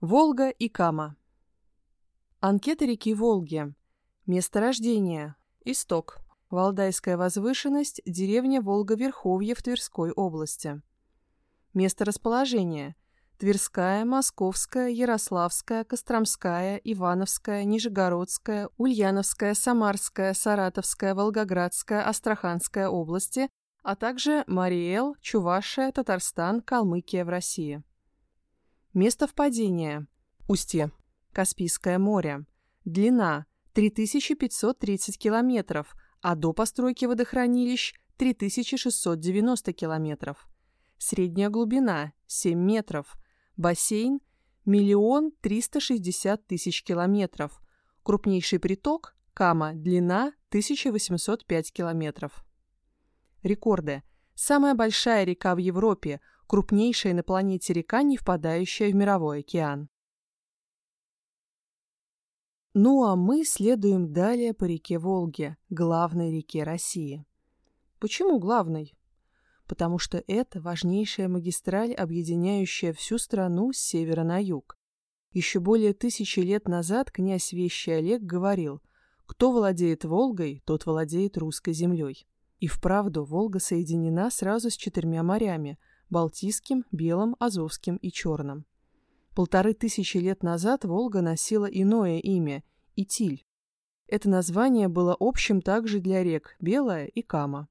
Волга и Кама. Анкета реки Волги. Место рождения. Исток. Валдайская возвышенность, деревня Волга-Верховье в Тверской области. Место расположения. Тверская, Московская, Ярославская, Костромская, Ивановская, Нижегородская, Ульяновская, Самарская, Саратовская, Волгоградская, Астраханская области, а также Мариэл, Чувашия, Татарстан, Калмыкия в России. Место впадения. Устье. Каспийское море. Длина 3530 километров, а до постройки водохранилищ 3690 километров. Средняя глубина 7 метров. Бассейн – миллион триста шестьдесят тысяч километров. Крупнейший приток – Кама, длина 1805 километров. Рекорды. Самая большая река в Европе, крупнейшая на планете река, не впадающая в мировой океан. Ну а мы следуем далее по реке Волге, главной реке России. Почему главной? Потому что это важнейшая магистраль, объединяющая всю страну с севера на юг. Еще более тысячи лет назад князь Вещий Олег говорил, кто владеет Волгой, тот владеет русской землей. И вправду Волга соединена сразу с четырьмя морями – Балтийским, Белым, Азовским и Черным. Полторы тысячи лет назад Волга носила иное имя – Итиль. Это название было общим также для рек Белая и Кама.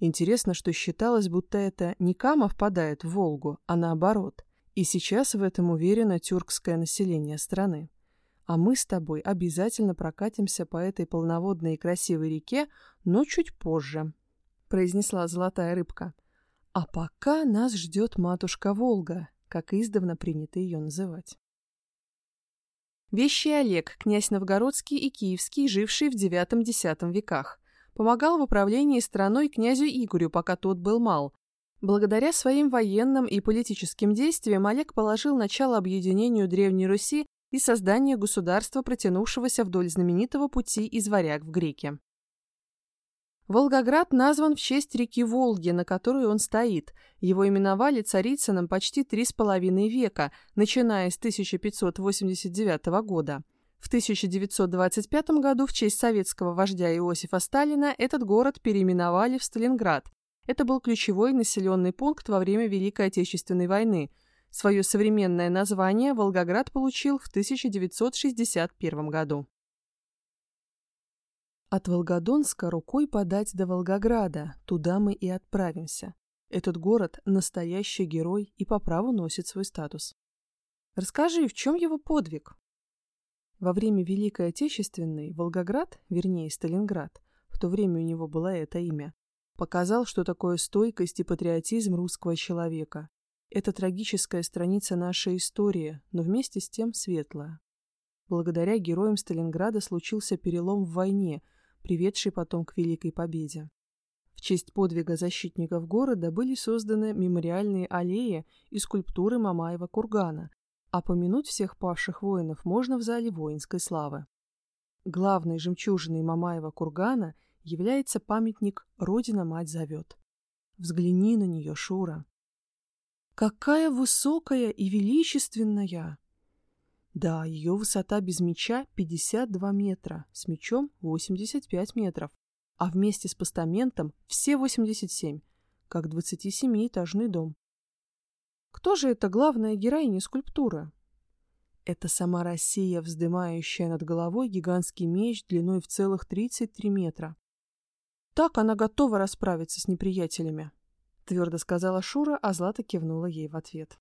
Интересно, что считалось, будто это не Кама впадает в Волгу, а наоборот. И сейчас в этом уверено тюркское население страны. А мы с тобой обязательно прокатимся по этой полноводной и красивой реке, но чуть позже, — произнесла золотая рыбка. А пока нас ждет матушка Волга, как издавна принято ее называть. Вещий Олег, князь Новгородский и Киевский, живший в IX-X веках, помогал в управлении страной князю Игорю, пока тот был мал. Благодаря своим военным и политическим действиям Олег положил начало объединению Древней Руси и созданию государства, протянувшегося вдоль знаменитого пути из варяг в греки. Волгоград назван в честь реки Волги, на которой он стоит. Его именовали Царицыным почти три с половиной века, начиная с 1589 года. В 1925 году в честь советского вождя Иосифа Сталина этот город переименовали в Сталинград. Это был ключевой населенный пункт во время Великой Отечественной войны. Свое современное название Волгоград получил в 1961 году. От Волгодонска рукой подать до Волгограда, туда мы и отправимся. Этот город – настоящий герой и по праву носит свой статус. Расскажи, в чем его подвиг? Во время Великой Отечественной Волгоград, вернее Сталинград, в то время у него было это имя, показал, что такое стойкость и патриотизм русского человека. Это трагическая страница нашей истории, но вместе с тем светлая. Благодаря героям Сталинграда случился перелом в войне – приведший потом к Великой Победе. В честь подвига защитников города были созданы мемориальные аллеи и скульптуры Мамаева кургана, а помянуть всех павших воинов можно в зале воинской славы. Главной жемчужиной Мамаева кургана является памятник «Родина-мать зовет». Взгляни на нее, Шура. Какая высокая и величественная! Да, ее высота без меча 52 метра, с мечом 85 метров, а вместе с постаментом все 87, как 27-этажный дом. Кто же эта главная героиня скульптуры? Это сама Россия, вздымающая над головой гигантский меч длиной в целых 33 метра. Так она готова расправиться с неприятелями, твердо сказала Шура, а Злата кивнула ей в ответ.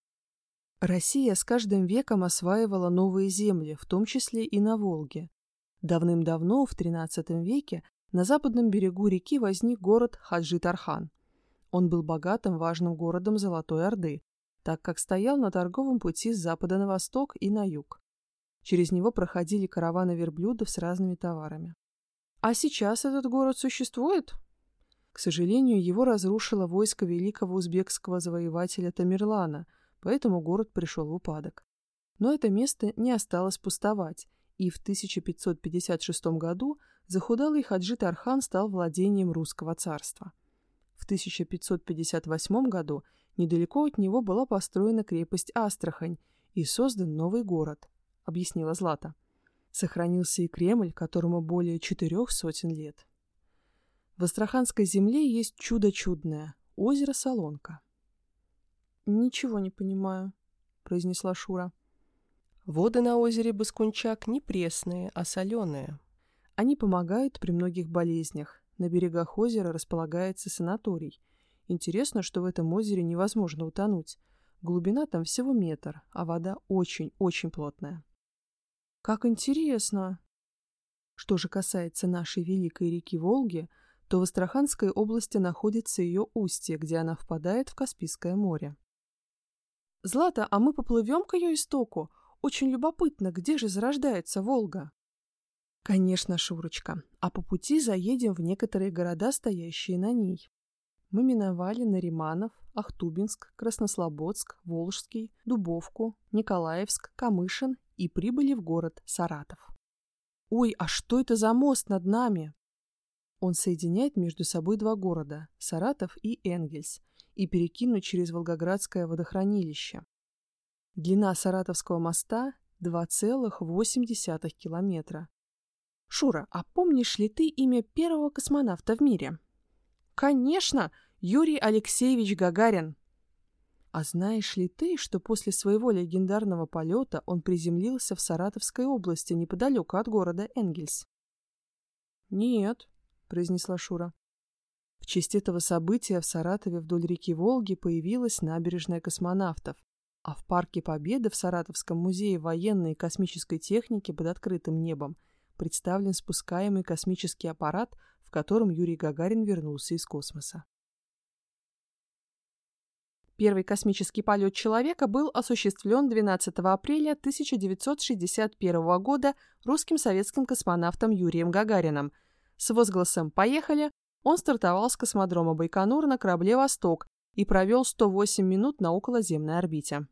Россия с каждым веком осваивала новые земли, в том числе и на Волге. Давным-давно, в XIII веке, на западном берегу реки возник город Хаджи-Тархан. Он был богатым, важным городом Золотой Орды, так как стоял на торговом пути с запада на восток и на юг. Через него проходили караваны верблюдов с разными товарами. А сейчас этот город существует? К сожалению, его разрушило войско великого узбекского завоевателя Тамерлана – поэтому город пришел в упадок. Но это место не осталось пустовать, и в 1556 году захудалый Хаджи Тархан стал владением русского царства. В 1558 году недалеко от него была построена крепость Астрахань, и создан новый город, объяснила Злата. Сохранился и Кремль, которому более четырех сотен лет. В Астраханской земле есть чудо чудное — озеро Солонка. «Ничего не понимаю», — произнесла Шура. Воды на озере Баскунчак не пресные, а соленые. Они помогают при многих болезнях. На берегах озера располагается санаторий. Интересно, что в этом озере невозможно утонуть. Глубина там всего метр, а вода очень-очень плотная. Как интересно! Что же касается нашей великой реки Волги, то в Астраханской области находится ее устье, где она впадает в Каспийское море. «Злата, а мы поплывем к ее истоку? Очень любопытно, где же зарождается Волга?» «Конечно, Шурочка, а по пути заедем в некоторые города, стоящие на ней. Мы миновали Нариманов, Ахтубинск, Краснослободск, Волжский, Дубовку, Николаевск, Камышин и прибыли в город Саратов. «Ой, а что это за мост над нами?» Он соединяет между собой два города – Саратов и Энгельс, и перекинут через Волгоградское водохранилище. Длина Саратовского моста – 2,8 километра. Шура, а помнишь ли ты имя первого космонавта в мире? Конечно, Юрий Алексеевич Гагарин. А знаешь ли ты, что после своего легендарного полета он приземлился в Саратовской области неподалеку от города Энгельс? Нет, произнесла Шура. В честь этого события в Саратове вдоль реки Волги появилась набережная космонавтов, а в Парке Победы в Саратовском музее военной и космической техники под открытым небом представлен спускаемый космический аппарат, в котором Юрий Гагарин вернулся из космоса. Первый космический полет человека был осуществлен 12 апреля 1961 года русским советским космонавтом Юрием Гагарином. С возгласом «Поехали!» Он стартовал с космодрома Байконур на корабле «Восток» и провел 108 минут на околоземной орбите.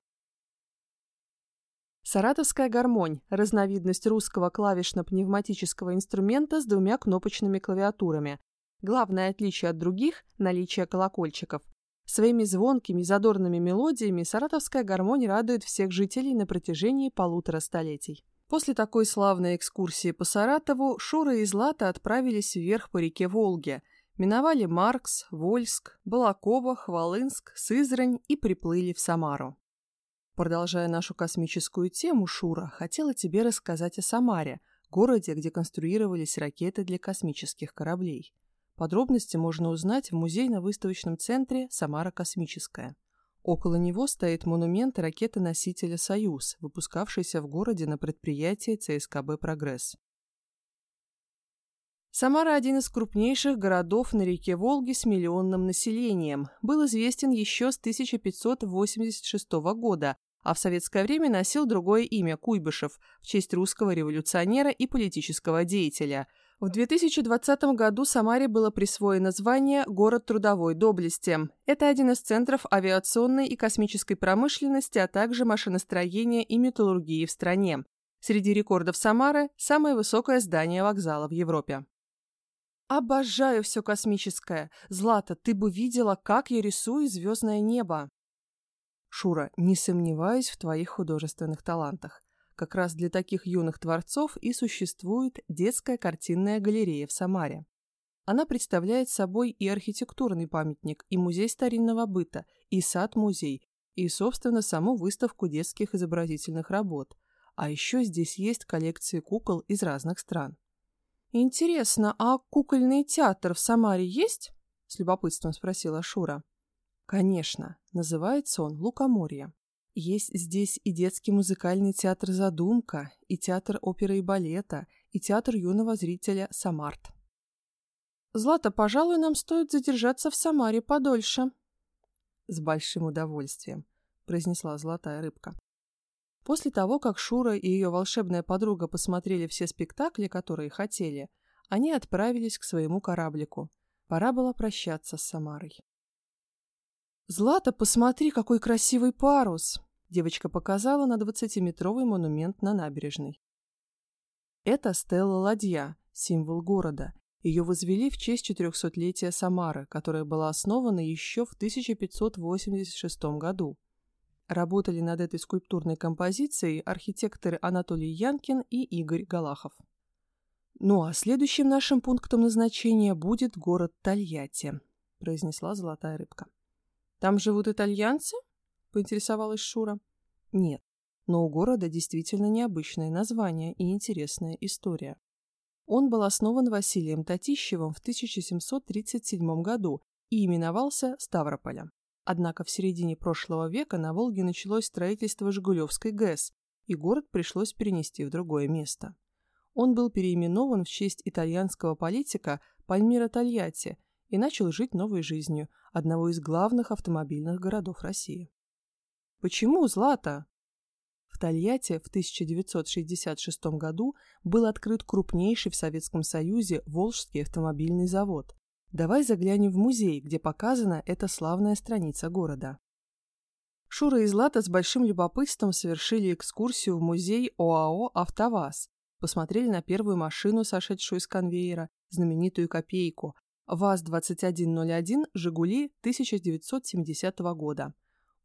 Саратовская гармонь – разновидность русского клавишно-пневматического инструмента с двумя кнопочными клавиатурами. Главное отличие от других – наличие колокольчиков. Своими звонкими, задорными мелодиями саратовская гармонь радует всех жителей на протяжении полутора столетий. После такой славной экскурсии по Саратову Шура и Злата отправились вверх по реке Волге, миновали Маркс, Вольск, Балаково, Хвалынск, Сызрань и приплыли в Самару. Продолжая нашу космическую тему, Шура хотела тебе рассказать о Самаре, городе, где конструировались ракеты для космических кораблей. Подробности можно узнать в музейно-выставочном центре «Самара Космическая». Около него стоит монумент ракеты-носителя «Союз», выпускавшийся в городе на предприятии ЦСКБ «Прогресс». Самара – один из крупнейших городов на реке Волги с миллионным населением. Был известен еще с 1586 года, а в советское время носил другое имя – Куйбышев, в честь русского революционера и политического деятеля – в 2020 году Самаре было присвоено звание «Город трудовой доблести». Это один из центров авиационной и космической промышленности, а также машиностроения и металлургии в стране. Среди рекордов Самары – самое высокое здание вокзала в Европе. Обожаю все космическое. Злата, ты бы видела, как я рисую звездное небо. Шура, не сомневаюсь в твоих художественных талантах. Как раз для таких юных творцов и существует детская картинная галерея в Самаре. Она представляет собой и архитектурный памятник, и музей старинного быта, и сад-музей, и, собственно, саму выставку детских изобразительных работ. А еще здесь есть коллекции кукол из разных стран. «Интересно, а кукольный театр в Самаре есть?» – с любопытством спросила Шура. «Конечно. Называется он «Лукоморье». Есть здесь и детский музыкальный театр «Задумка», и театр оперы и балета, и театр юного зрителя «Самарт». «Злата, пожалуй, нам стоит задержаться в Самаре подольше». «С большим удовольствием», — произнесла золотая рыбка. После того, как Шура и ее волшебная подруга посмотрели все спектакли, которые хотели, они отправились к своему кораблику. Пора было прощаться с Самарой. «Злата, посмотри, какой красивый парус!» Девочка показала на двадцатиметровый монумент на набережной. Это стелла-ладья, символ города. Ее возвели в честь четырехсотлетия Самары, которая была основана еще в 1586 году. Работали над этой скульптурной композицией архитекторы Анатолий Янкин и Игорь Галахов. «Ну а следующим нашим пунктом назначения будет город Тольятти», – произнесла золотая рыбка. «Там живут итальянцы?» – поинтересовалась Шура. «Нет, но у города действительно необычное название и интересная история. Он был основан Василием Татищевым в 1737 году и именовался Ставрополем. Однако в середине прошлого века на Волге началось строительство Жигулевской ГЭС, и город пришлось перенести в другое место. Он был переименован в честь итальянского политика Пальмира Тольятти и начал жить новой жизнью одного из главных автомобильных городов России. Почему Злата? В Тольятти в 1966 году был открыт крупнейший в Советском Союзе Волжский автомобильный завод. Давай заглянем в музей, где показана эта славная страница города. Шура и Злата с большим любопытством совершили экскурсию в музей ОАО «АвтоВАЗ», посмотрели на первую машину, сошедшую из конвейера, знаменитую копейку, ВАЗ-2101 «Жигули» 1970 года.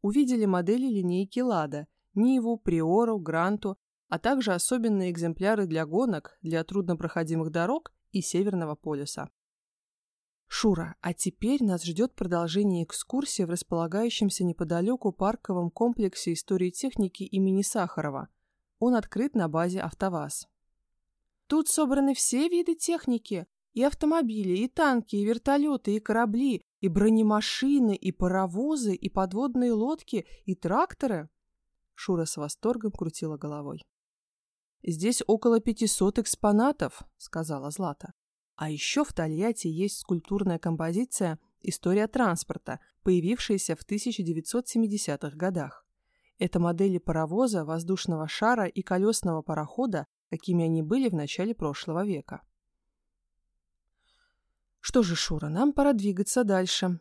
Увидели модели линейки «Лада», Ниву, Приору, Гранту, а также особенные экземпляры для гонок, для труднопроходимых дорог и Северного полюса. Шура, а теперь нас ждет продолжение экскурсии в располагающемся неподалеку парковом комплексе истории техники имени Сахарова. Он открыт на базе «АвтоВАЗ». Тут собраны все виды техники, и автомобили, и танки, и вертолеты, и корабли, и бронемашины, и паровозы, и подводные лодки, и тракторы. Шура с восторгом крутила головой. «Здесь около пятисот экспонатов», — сказала Злата. А еще в Тольятти есть скульптурная композиция «История транспорта», появившаяся в 1970-х годах. Это модели паровоза, воздушного шара и колесного парохода, какими они были в начале прошлого века. Что же, Шура, нам пора двигаться дальше.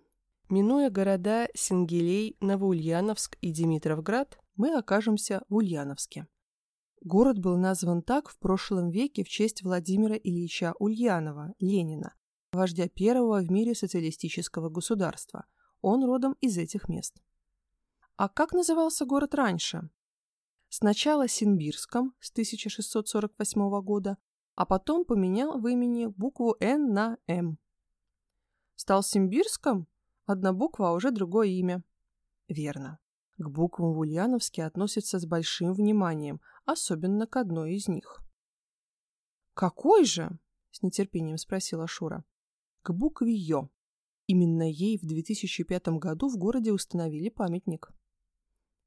Минуя города Сингелей, Новоульяновск и Димитровград, мы окажемся в Ульяновске. Город был назван так в прошлом веке в честь Владимира Ильича Ульянова, Ленина, вождя первого в мире социалистического государства. Он родом из этих мест. А как назывался город раньше? Сначала Синбирском с 1648 года, а потом поменял в имени букву «Н» на «М». Стал Симбирском? Одна буква, а уже другое имя. Верно. К буквам в Ульяновске относятся с большим вниманием, особенно к одной из них. «Какой же?» – с нетерпением спросила Шура. «К букве «Ё». Именно ей в 2005 году в городе установили памятник.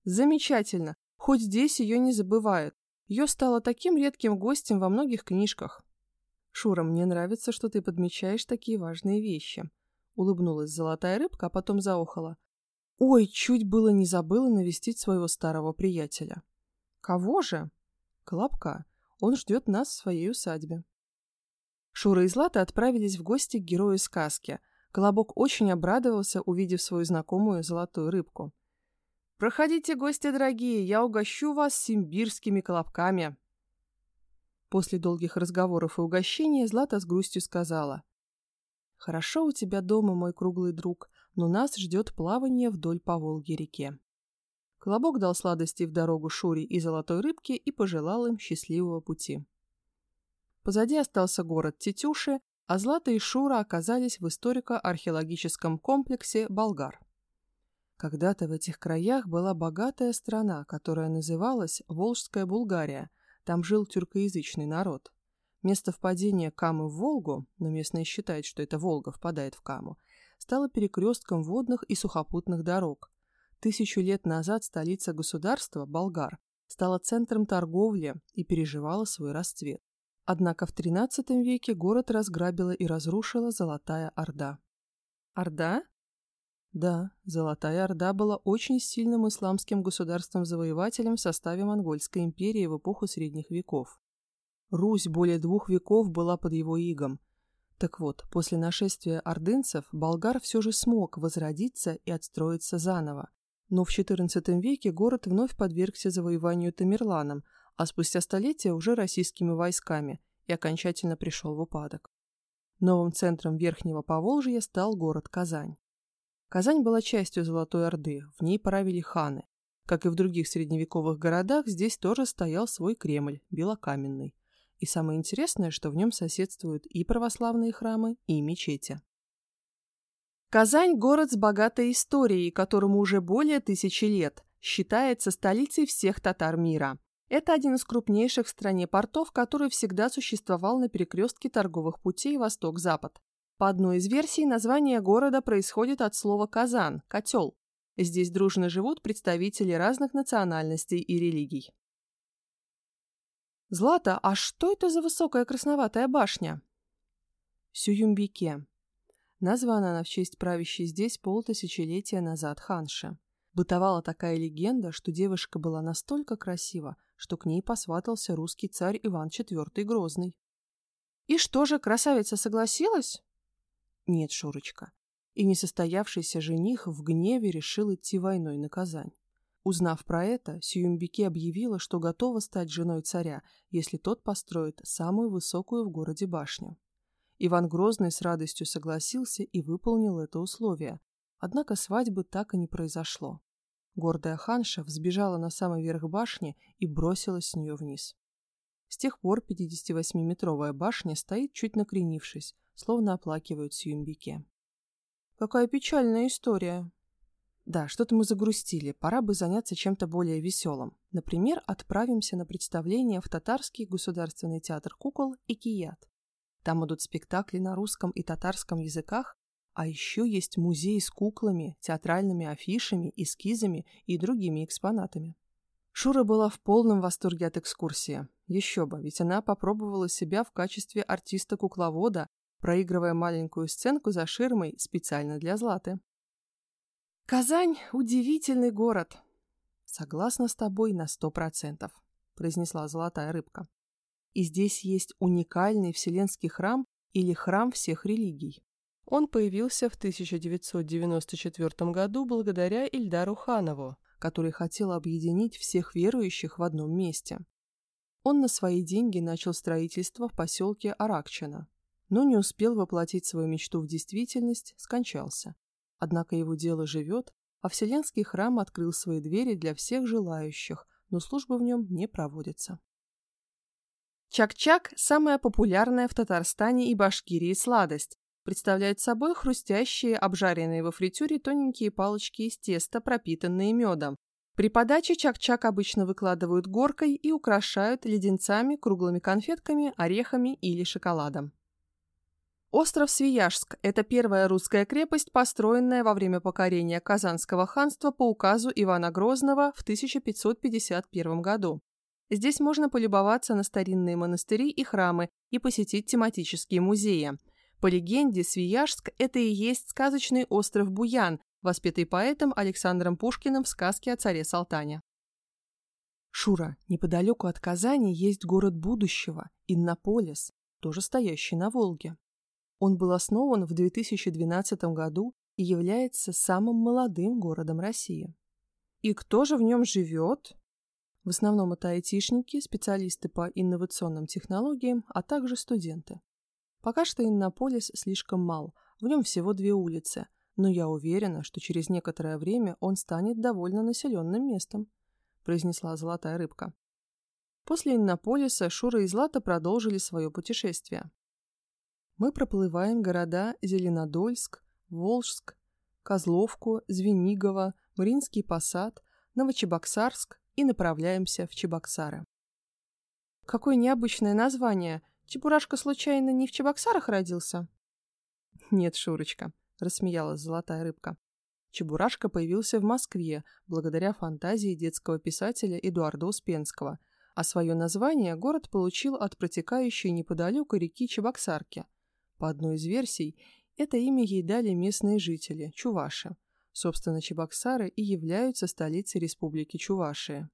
«Замечательно! Хоть здесь ее не забывают. Ее стало таким редким гостем во многих книжках». «Шура, мне нравится, что ты подмечаешь такие важные вещи», — улыбнулась золотая рыбка, а потом заохала. «Ой, чуть было не забыла навестить своего старого приятеля». «Кого же?» «Колобка. Он ждет нас в своей усадьбе». Шура и Злата отправились в гости к герою сказки. Колобок очень обрадовался, увидев свою знакомую золотую рыбку. «Проходите, гости дорогие, я угощу вас симбирскими колобками!» После долгих разговоров и угощения Злата с грустью сказала. «Хорошо у тебя дома, мой круглый друг, но нас ждет плавание вдоль по Волге-реке. Колобок дал сладости в дорогу Шуре и Золотой Рыбке и пожелал им счастливого пути. Позади остался город Тетюши, а Злата и Шура оказались в историко-археологическом комплексе «Болгар». Когда-то в этих краях была богатая страна, которая называлась Волжская Булгария. Там жил тюркоязычный народ. Место впадения Камы в Волгу, но местные считают, что это Волга впадает в Каму, стала перекрестком водных и сухопутных дорог. Тысячу лет назад столица государства, Болгар, стала центром торговли и переживала свой расцвет. Однако в XIII веке город разграбила и разрушила Золотая Орда. Орда? Да, Золотая Орда была очень сильным исламским государством-завоевателем в составе Монгольской империи в эпоху Средних веков. Русь более двух веков была под его игом, так вот, после нашествия ордынцев болгар все же смог возродиться и отстроиться заново. Но в XIV веке город вновь подвергся завоеванию Тамерланом, а спустя столетия уже российскими войсками и окончательно пришел в упадок. Новым центром Верхнего Поволжья стал город Казань. Казань была частью Золотой Орды, в ней правили ханы. Как и в других средневековых городах, здесь тоже стоял свой Кремль, белокаменный. И самое интересное, что в нем соседствуют и православные храмы, и мечети. Казань – город с богатой историей, которому уже более тысячи лет, считается столицей всех татар мира. Это один из крупнейших в стране портов, который всегда существовал на перекрестке торговых путей Восток-Запад. По одной из версий, название города происходит от слова «казан» – «котел». Здесь дружно живут представители разных национальностей и религий. «Злата, а что это за высокая красноватая башня?» Сююмбике. Названа она в честь правящей здесь полтысячелетия назад ханши. Бытовала такая легенда, что девушка была настолько красива, что к ней посватался русский царь Иван IV Грозный. «И что же, красавица согласилась?» «Нет, Шурочка». И несостоявшийся жених в гневе решил идти войной на Казань. Узнав про это, Сююмбике объявила, что готова стать женой царя, если тот построит самую высокую в городе башню. Иван Грозный с радостью согласился и выполнил это условие, однако свадьбы так и не произошло. Гордая ханша взбежала на самый верх башни и бросилась с нее вниз. С тех пор 58-метровая башня стоит чуть накренившись, словно оплакивают Сюмбике. «Какая печальная история», да, что-то мы загрустили, пора бы заняться чем-то более веселым. Например, отправимся на представление в Татарский государственный театр кукол и Кият. Там идут спектакли на русском и татарском языках, а еще есть музей с куклами, театральными афишами, эскизами и другими экспонатами. Шура была в полном восторге от экскурсии. Еще бы, ведь она попробовала себя в качестве артиста-кукловода, проигрывая маленькую сценку за ширмой специально для Златы. «Казань — удивительный город!» «Согласна с тобой на сто процентов», — произнесла золотая рыбка. «И здесь есть уникальный вселенский храм или храм всех религий». Он появился в 1994 году благодаря Ильдару Ханову, который хотел объединить всех верующих в одном месте. Он на свои деньги начал строительство в поселке Аракчина, но не успел воплотить свою мечту в действительность, скончался. Однако его дело живет, а Вселенский храм открыл свои двери для всех желающих, но службы в нем не проводятся. Чак-чак – самая популярная в Татарстане и Башкирии сладость. Представляет собой хрустящие, обжаренные во фритюре тоненькие палочки из теста, пропитанные медом. При подаче чак-чак обычно выкладывают горкой и украшают леденцами, круглыми конфетками, орехами или шоколадом. Остров Свияжск – это первая русская крепость, построенная во время покорения Казанского ханства по указу Ивана Грозного в 1551 году. Здесь можно полюбоваться на старинные монастыри и храмы и посетить тематические музеи. По легенде, Свияжск – это и есть сказочный остров Буян, воспетый поэтом Александром Пушкиным в сказке о царе Салтане. Шура, неподалеку от Казани есть город будущего – Иннополис, тоже стоящий на Волге. Он был основан в 2012 году и является самым молодым городом России. И кто же в нем живет? В основном это айтишники, специалисты по инновационным технологиям, а также студенты. Пока что Иннополис слишком мал, в нем всего две улицы, но я уверена, что через некоторое время он станет довольно населенным местом, произнесла золотая рыбка. После Иннополиса Шура и Злата продолжили свое путешествие мы проплываем города Зеленодольск, Волжск, Козловку, Звенигово, Мариинский посад, Новочебоксарск и направляемся в Чебоксары. Какое необычное название! Чебурашка случайно не в Чебоксарах родился? Нет, Шурочка, рассмеялась золотая рыбка. Чебурашка появился в Москве благодаря фантазии детского писателя Эдуарда Успенского, а свое название город получил от протекающей неподалеку реки Чебоксарки – по одной из версий, это имя ей дали местные жители, чуваши. Собственно, Чебоксары и являются столицей республики Чувашия.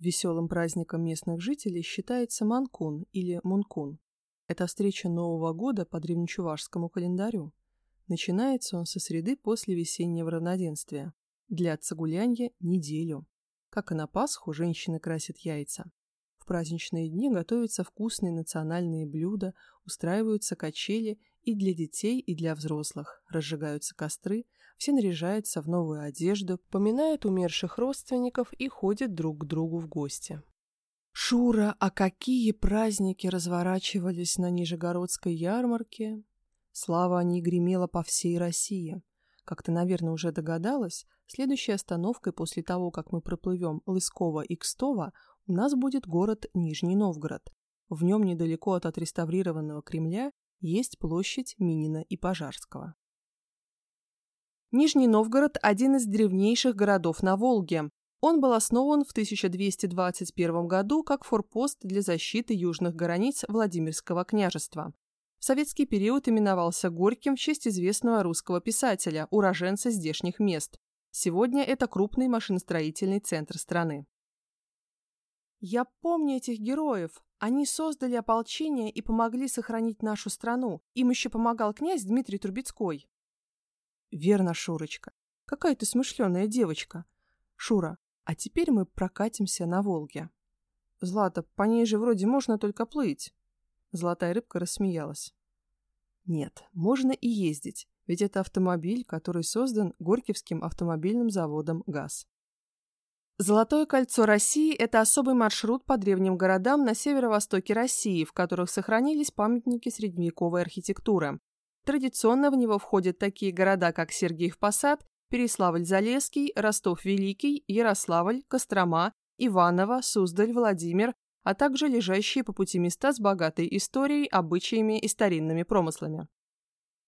Веселым праздником местных жителей считается Манкун или Мункун. Это встреча Нового года по древнечувашскому календарю. Начинается он со среды после весеннего равноденствия. Длятся гулянья неделю. Как и на Пасху, женщины красят яйца. В праздничные дни готовятся вкусные национальные блюда, устраиваются качели И для детей, и для взрослых. Разжигаются костры, все наряжаются в новую одежду, поминают умерших родственников и ходят друг к другу в гости. Шура, а какие праздники разворачивались на Нижегородской ярмарке! Слава о ней гремела по всей России. Как ты, наверное, уже догадалась, следующей остановкой после того, как мы проплывем Лысково и Кстово, у нас будет город Нижний Новгород. В нем недалеко от отреставрированного Кремля есть площадь Минина и Пожарского. Нижний Новгород – один из древнейших городов на Волге. Он был основан в 1221 году как форпост для защиты южных границ Владимирского княжества. В советский период именовался Горьким в честь известного русского писателя, уроженца здешних мест. Сегодня это крупный машиностроительный центр страны. Я помню этих героев. Они создали ополчение и помогли сохранить нашу страну. Им еще помогал князь Дмитрий Трубецкой. Верно, Шурочка. Какая ты смышленая девочка. Шура, а теперь мы прокатимся на Волге. Злата, по ней же вроде можно только плыть. Золотая рыбка рассмеялась. Нет, можно и ездить, ведь это автомобиль, который создан Горьковским автомобильным заводом ГАЗ. Золотое кольцо России – это особый маршрут по древним городам на северо-востоке России, в которых сохранились памятники средневековой архитектуры. Традиционно в него входят такие города, как Сергиев Посад, Переславль-Залесский, Ростов-Великий, Ярославль, Кострома, Иваново, Суздаль, Владимир, а также лежащие по пути места с богатой историей, обычаями и старинными промыслами.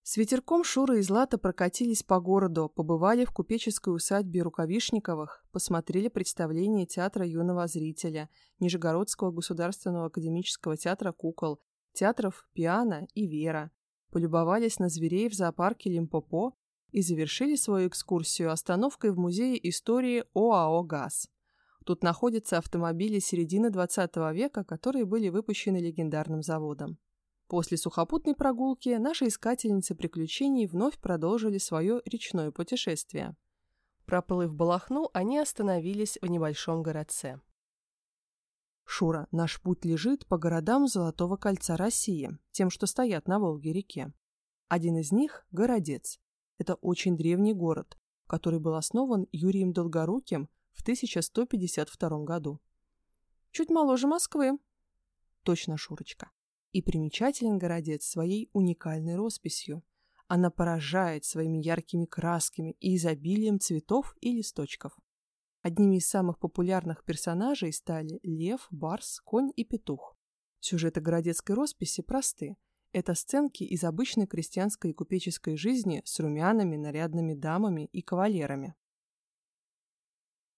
С ветерком Шура и Злата прокатились по городу, побывали в купеческой усадьбе Рукавишниковых, посмотрели представление театра юного зрителя, Нижегородского государственного академического театра кукол, театров «Пиано» и «Вера», полюбовались на зверей в зоопарке Лимпопо и завершили свою экскурсию остановкой в Музее истории ОАО «ГАЗ». Тут находятся автомобили середины 20 века, которые были выпущены легендарным заводом. После сухопутной прогулки наши искательницы приключений вновь продолжили свое речное путешествие. Проплыв Балахну, они остановились в небольшом городце. Шура, наш путь лежит по городам Золотого кольца России, тем, что стоят на Волге-реке. Один из них – Городец. Это очень древний город, который был основан Юрием Долгоруким в 1152 году. Чуть моложе Москвы. Точно, Шурочка. И примечателен городец своей уникальной росписью. Она поражает своими яркими красками и изобилием цветов и листочков. Одними из самых популярных персонажей стали лев, барс, конь и петух. Сюжеты городецкой росписи просты. Это сценки из обычной крестьянской и купеческой жизни с румяными нарядными дамами и кавалерами.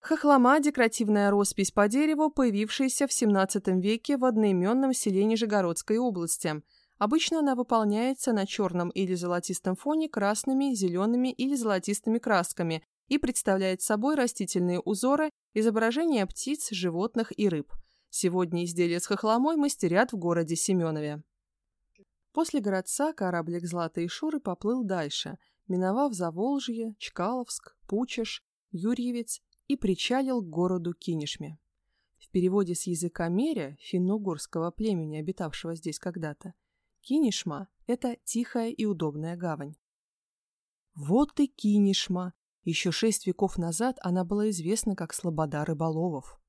Хохлома – декоративная роспись по дереву, появившаяся в XVII веке в одноименном селе Нижегородской области. Обычно она выполняется на черном или золотистом фоне красными, зелеными или золотистыми красками и представляет собой растительные узоры, изображения птиц, животных и рыб. Сегодня изделия с хохломой мастерят в городе Семенове. После городца кораблик Злата и Шуры поплыл дальше, миновав Заволжье, Чкаловск, Пучеж, Юрьевец и причалил к городу Кинешме. В переводе с языка меря, финно-угорского племени, обитавшего здесь когда-то, Кинешма – это тихая и удобная гавань. Вот и Кинешма! Еще шесть веков назад она была известна как Слобода рыболовов.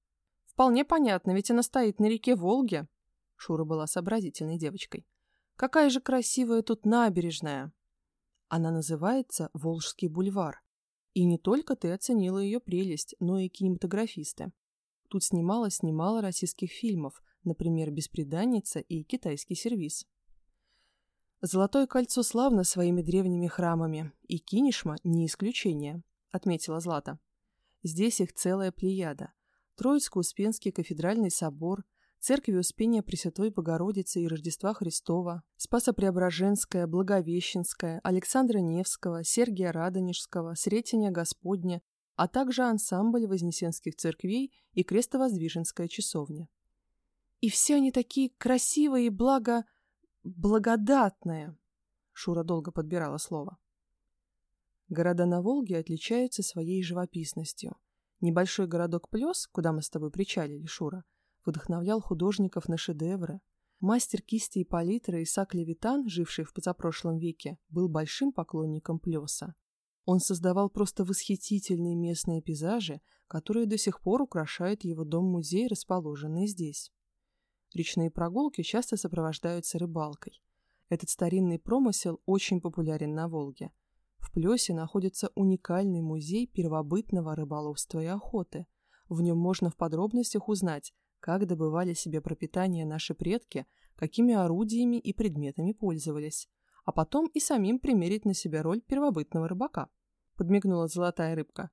Вполне понятно, ведь она стоит на реке Волге. Шура была сообразительной девочкой. Какая же красивая тут набережная! Она называется Волжский бульвар. И не только ты оценила ее прелесть, но и кинематографисты. Тут снималось немало российских фильмов, например, «Беспреданница» и «Китайский сервиз». Золотое кольцо славно своими древними храмами, и Кинешма не исключение, отметила Злата. Здесь их целая плеяда. Троицко-Успенский кафедральный собор, Церкви Успения Пресвятой Богородицы и Рождества Христова, Спасо-Преображенская, Благовещенская, Александра Невского, Сергия Радонежского, Сретения Господня, а также ансамбль Вознесенских церквей и Крестовоздвиженская часовня. И все они такие красивые и благо... благодатные. Шура долго подбирала слово. Города на Волге отличаются своей живописностью. Небольшой городок Плес, куда мы с тобой причалили, Шура – вдохновлял художников на шедевры. Мастер кисти и палитры Исаак Левитан, живший в позапрошлом веке, был большим поклонником плеса. Он создавал просто восхитительные местные пейзажи, которые до сих пор украшают его дом-музей, расположенный здесь. Речные прогулки часто сопровождаются рыбалкой. Этот старинный промысел очень популярен на Волге. В Плесе находится уникальный музей первобытного рыболовства и охоты. В нем можно в подробностях узнать, как добывали себе пропитание наши предки, какими орудиями и предметами пользовались, а потом и самим примерить на себя роль первобытного рыбака подмигнула золотая рыбка.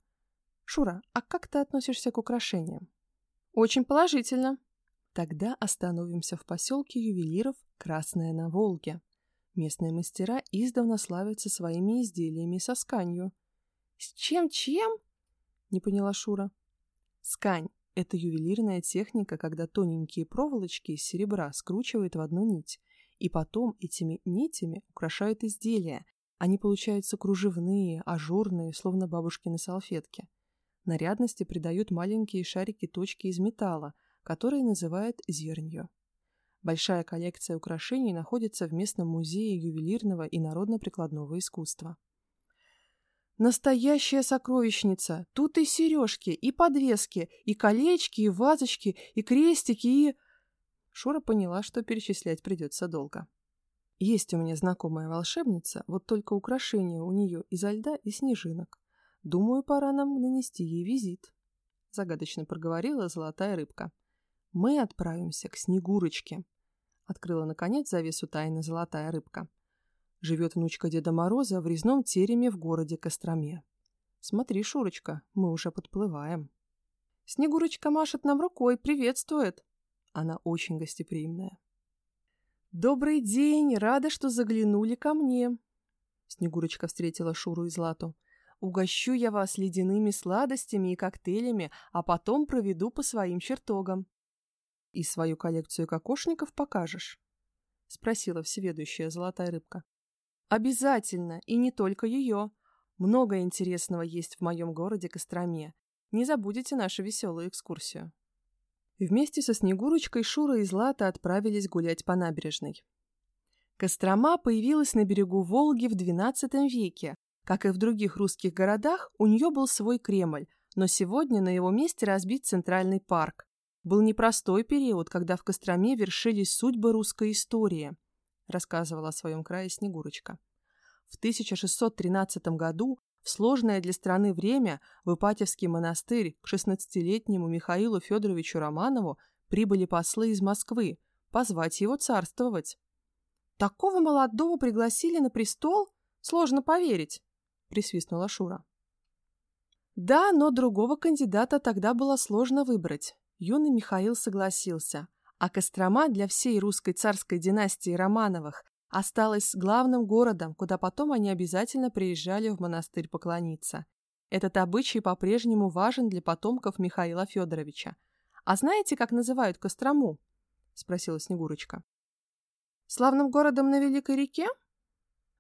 Шура, а как ты относишься к украшениям? Очень положительно. Тогда остановимся в поселке ювелиров Красная на Волге. Местные мастера издавна славятся своими изделиями со сканью. С чем-чем? Не поняла Шура. Скань – это ювелирная техника, когда тоненькие проволочки из серебра скручивают в одну нить, и потом этими нитями украшают изделия, они получаются кружевные, ажурные, словно бабушкины салфетки. Нарядности придают маленькие шарики-точки из металла, которые называют зернью. Большая коллекция украшений находится в местном музее ювелирного и народно-прикладного искусства. Настоящая сокровищница! Тут и сережки, и подвески, и колечки, и вазочки, и крестики, и... Шура поняла, что перечислять придется долго. Есть у меня знакомая волшебница, вот только украшения у нее изо льда и снежинок. Думаю, пора нам нанести ей визит. Загадочно проговорила золотая рыбка. Мы отправимся к Снегурочке. Открыла, наконец, завесу тайны золотая рыбка. Живет внучка Деда Мороза в резном тереме в городе Костроме. Смотри, Шурочка, мы уже подплываем. Снегурочка машет нам рукой, приветствует. Она очень гостеприимная. «Добрый день! Рада, что заглянули ко мне!» Снегурочка встретила Шуру и Злату. «Угощу я вас ледяными сладостями и коктейлями, а потом проведу по своим чертогам». «И свою коллекцию кокошников покажешь?» — спросила всеведущая золотая рыбка. «Обязательно, и не только ее. Много интересного есть в моем городе Костроме. Не забудете нашу веселую экскурсию». Вместе со Снегурочкой Шура и Злата отправились гулять по набережной. Кострома появилась на берегу Волги в XII веке. Как и в других русских городах, у нее был свой Кремль, но сегодня на его месте разбит Центральный парк. Был непростой период, когда в Костроме вершились судьбы русской истории, рассказывала о своем крае Снегурочка. В 1613 году в сложное для страны время в Ипатьевский монастырь к 16-летнему Михаилу Федоровичу Романову прибыли послы из Москвы позвать его царствовать. «Такого молодого пригласили на престол? Сложно поверить», — присвистнула Шура. Да, но другого кандидата тогда было сложно выбрать. Юный Михаил согласился, а Кострома для всей русской царской династии Романовых осталась главным городом, куда потом они обязательно приезжали в монастырь поклониться. Этот обычай по-прежнему важен для потомков Михаила Федоровича. «А знаете, как называют Кострому?» — спросила Снегурочка. «Славным городом на Великой реке?»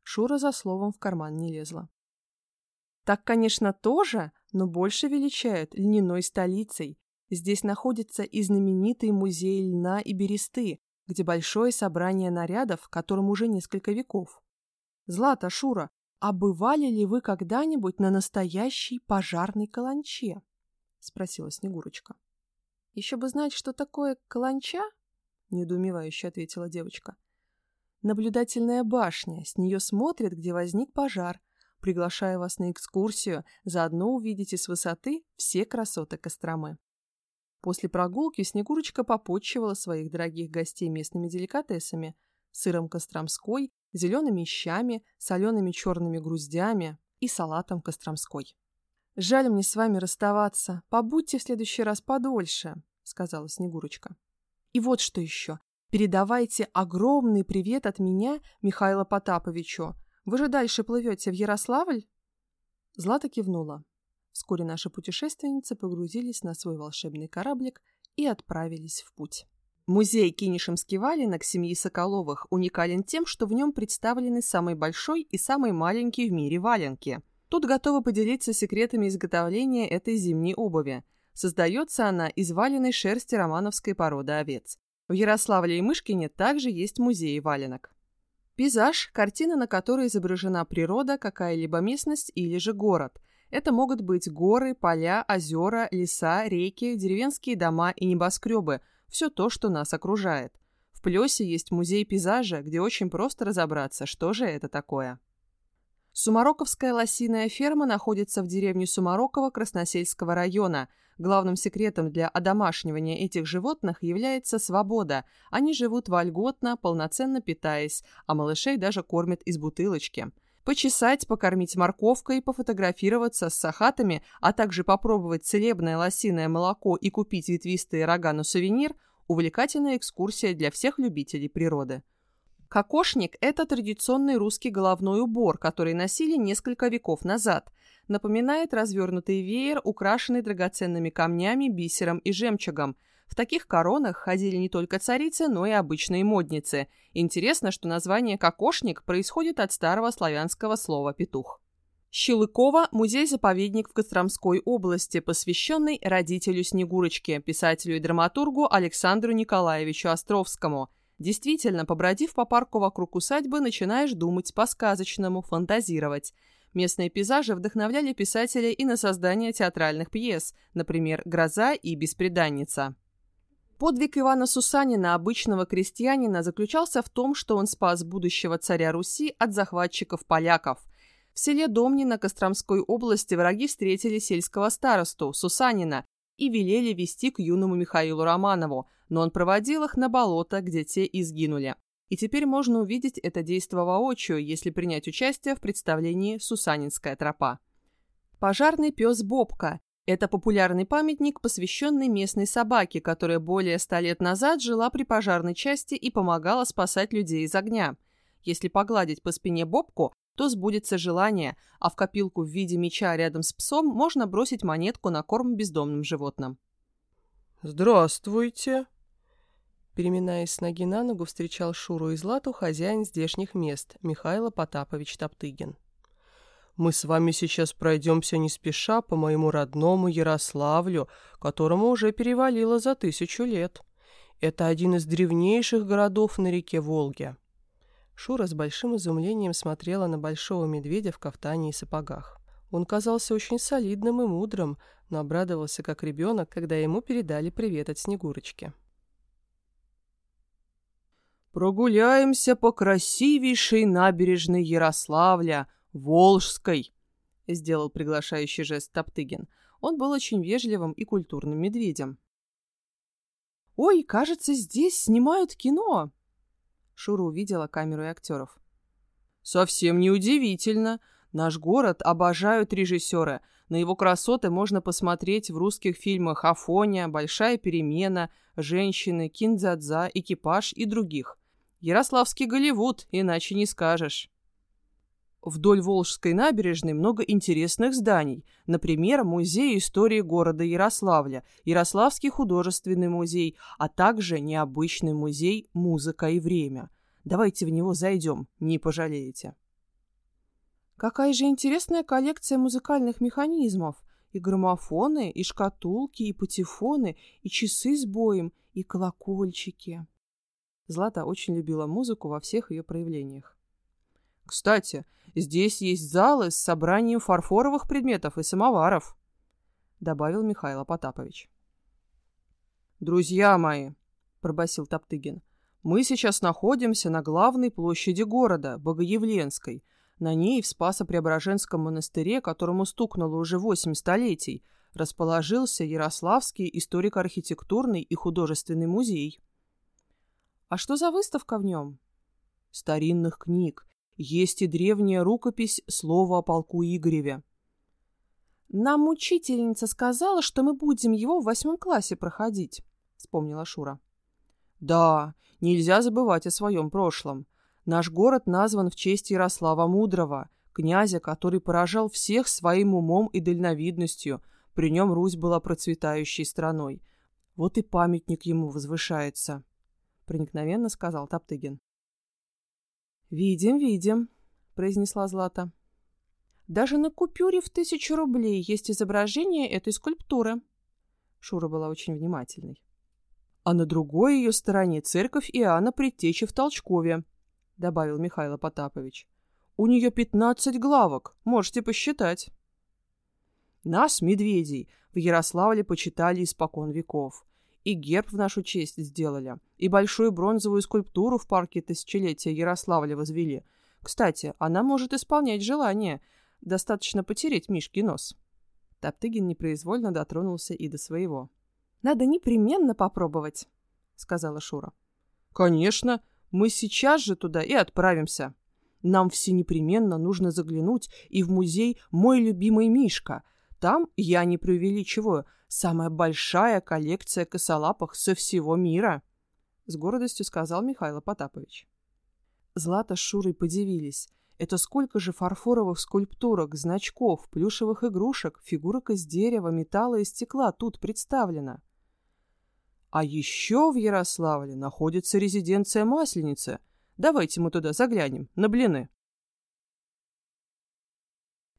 Шура за словом в карман не лезла. «Так, конечно, тоже, но больше величают льняной столицей. Здесь находится и знаменитый музей льна и бересты, где большое собрание нарядов, которым уже несколько веков. Злата, Шура, а бывали ли вы когда-нибудь на настоящей пожарной каланче? Спросила Снегурочка. Еще бы знать, что такое каланча? Недоумевающе ответила девочка. Наблюдательная башня, с нее смотрят, где возник пожар. Приглашаю вас на экскурсию, заодно увидите с высоты все красоты Костромы. После прогулки Снегурочка попотчевала своих дорогих гостей местными деликатесами – сыром костромской, зелеными щами, солеными черными груздями и салатом костромской. «Жаль мне с вами расставаться. Побудьте в следующий раз подольше», — сказала Снегурочка. «И вот что еще. Передавайте огромный привет от меня Михаилу Потаповичу. Вы же дальше плывете в Ярославль?» Злата кивнула. Вскоре наши путешественницы погрузились на свой волшебный кораблик и отправились в путь. Музей Кинишемский валенок семьи Соколовых уникален тем, что в нем представлены самый большой и самый маленький в мире валенки. Тут готовы поделиться секретами изготовления этой зимней обуви. Создается она из валеной шерсти романовской породы овец. В Ярославле и Мышкине также есть музеи валенок. Пейзаж – картина, на которой изображена природа, какая-либо местность или же город. Это могут быть горы, поля, озера, леса, реки, деревенские дома и небоскребы – все то, что нас окружает. В Плесе есть музей пейзажа, где очень просто разобраться, что же это такое. Сумароковская лосиная ферма находится в деревне Сумароково Красносельского района. Главным секретом для одомашнивания этих животных является свобода. Они живут вольготно, полноценно питаясь, а малышей даже кормят из бутылочки. Почесать, покормить морковкой, пофотографироваться с сахатами, а также попробовать целебное лосиное молоко и купить ветвистые рога на сувенир – увлекательная экскурсия для всех любителей природы. Кокошник – это традиционный русский головной убор, который носили несколько веков назад. Напоминает развернутый веер, украшенный драгоценными камнями, бисером и жемчугом. В таких коронах ходили не только царицы, но и обычные модницы. Интересно, что название «кокошник» происходит от старого славянского слова «петух». Щелыкова – музей-заповедник в Костромской области, посвященный родителю Снегурочки, писателю и драматургу Александру Николаевичу Островскому – Действительно, побродив по парку вокруг усадьбы, начинаешь думать по-сказочному, фантазировать. Местные пейзажи вдохновляли писателя и на создание театральных пьес, например, «Гроза» и «Беспреданница». Подвиг Ивана Сусанина, обычного крестьянина, заключался в том, что он спас будущего царя Руси от захватчиков поляков. В селе Домнино Костромской области враги встретили сельского старосту Сусанина и велели вести к юному Михаилу Романову, но он проводил их на болото, где те изгинули. И теперь можно увидеть это действо воочию, если принять участие в представлении «Сусанинская тропа». Пожарный пес Бобка – это популярный памятник, посвященный местной собаке, которая более ста лет назад жила при пожарной части и помогала спасать людей из огня. Если погладить по спине Бобку, то сбудется желание, а в копилку в виде меча рядом с псом можно бросить монетку на корм бездомным животным. «Здравствуйте!» Переминаясь с ноги на ногу, встречал Шуру и Злату хозяин здешних мест, Михаил Потапович Топтыгин. «Мы с вами сейчас пройдемся не спеша по моему родному Ярославлю, которому уже перевалило за тысячу лет. Это один из древнейших городов на реке Волге». Шура с большим изумлением смотрела на большого медведя в кафтане и сапогах. Он казался очень солидным и мудрым, но обрадовался как ребенок, когда ему передали привет от Снегурочки. «Прогуляемся по красивейшей набережной Ярославля, Волжской», — сделал приглашающий жест Топтыгин. Он был очень вежливым и культурным медведем. «Ой, кажется, здесь снимают кино!» Шура увидела камеру и актеров. «Совсем неудивительно. Наш город обожают режиссеры. На его красоты можно посмотреть в русских фильмах «Афоня», «Большая перемена», «Женщины», «Киндзадза», «Экипаж» и других. Ярославский Голливуд, иначе не скажешь. Вдоль Волжской набережной много интересных зданий. Например, Музей истории города Ярославля, Ярославский художественный музей, а также необычный музей «Музыка и время». Давайте в него зайдем, не пожалеете. Какая же интересная коллекция музыкальных механизмов. И граммофоны, и шкатулки, и патефоны, и часы с боем, и колокольчики. Злата очень любила музыку во всех ее проявлениях. «Кстати, здесь есть залы с собранием фарфоровых предметов и самоваров», — добавил Михаил Потапович. «Друзья мои», — пробасил Топтыгин, — «мы сейчас находимся на главной площади города, Богоявленской. На ней в Спасо-Преображенском монастыре, которому стукнуло уже восемь столетий, расположился Ярославский историко-архитектурный и художественный музей». А что за выставка в нем? Старинных книг. Есть и древняя рукопись «Слово о полку Игореве». «Нам учительница сказала, что мы будем его в восьмом классе проходить», — вспомнила Шура. «Да, нельзя забывать о своем прошлом. Наш город назван в честь Ярослава Мудрого, князя, который поражал всех своим умом и дальновидностью. При нем Русь была процветающей страной. Вот и памятник ему возвышается». — проникновенно сказал Топтыгин. «Видим, видим», — произнесла Злата. «Даже на купюре в тысячу рублей есть изображение этой скульптуры». Шура была очень внимательной. а на другой ее стороне церковь Иоанна Предтечи в Толчкове, добавил Михаил Потапович. У нее пятнадцать главок, можете посчитать. Нас, медведей, в Ярославле почитали испокон веков. И герб в нашу честь сделали, и большую бронзовую скульптуру в парке тысячелетия Ярославля возвели. Кстати, она может исполнять желание. Достаточно потереть Мишки нос. Топтыгин непроизвольно дотронулся и до своего. «Надо непременно попробовать», — сказала Шура. «Конечно, мы сейчас же туда и отправимся», нам все непременно нужно заглянуть и в музей «Мой любимый Мишка». Там, я не преувеличиваю, самая большая коллекция косолапых со всего мира», — с гордостью сказал Михаил Потапович. Злата с Шурой подивились. Это сколько же фарфоровых скульптурок, значков, плюшевых игрушек, фигурок из дерева, металла и стекла тут представлено. А еще в Ярославле находится резиденция Масленицы — Давайте мы туда заглянем, на блины.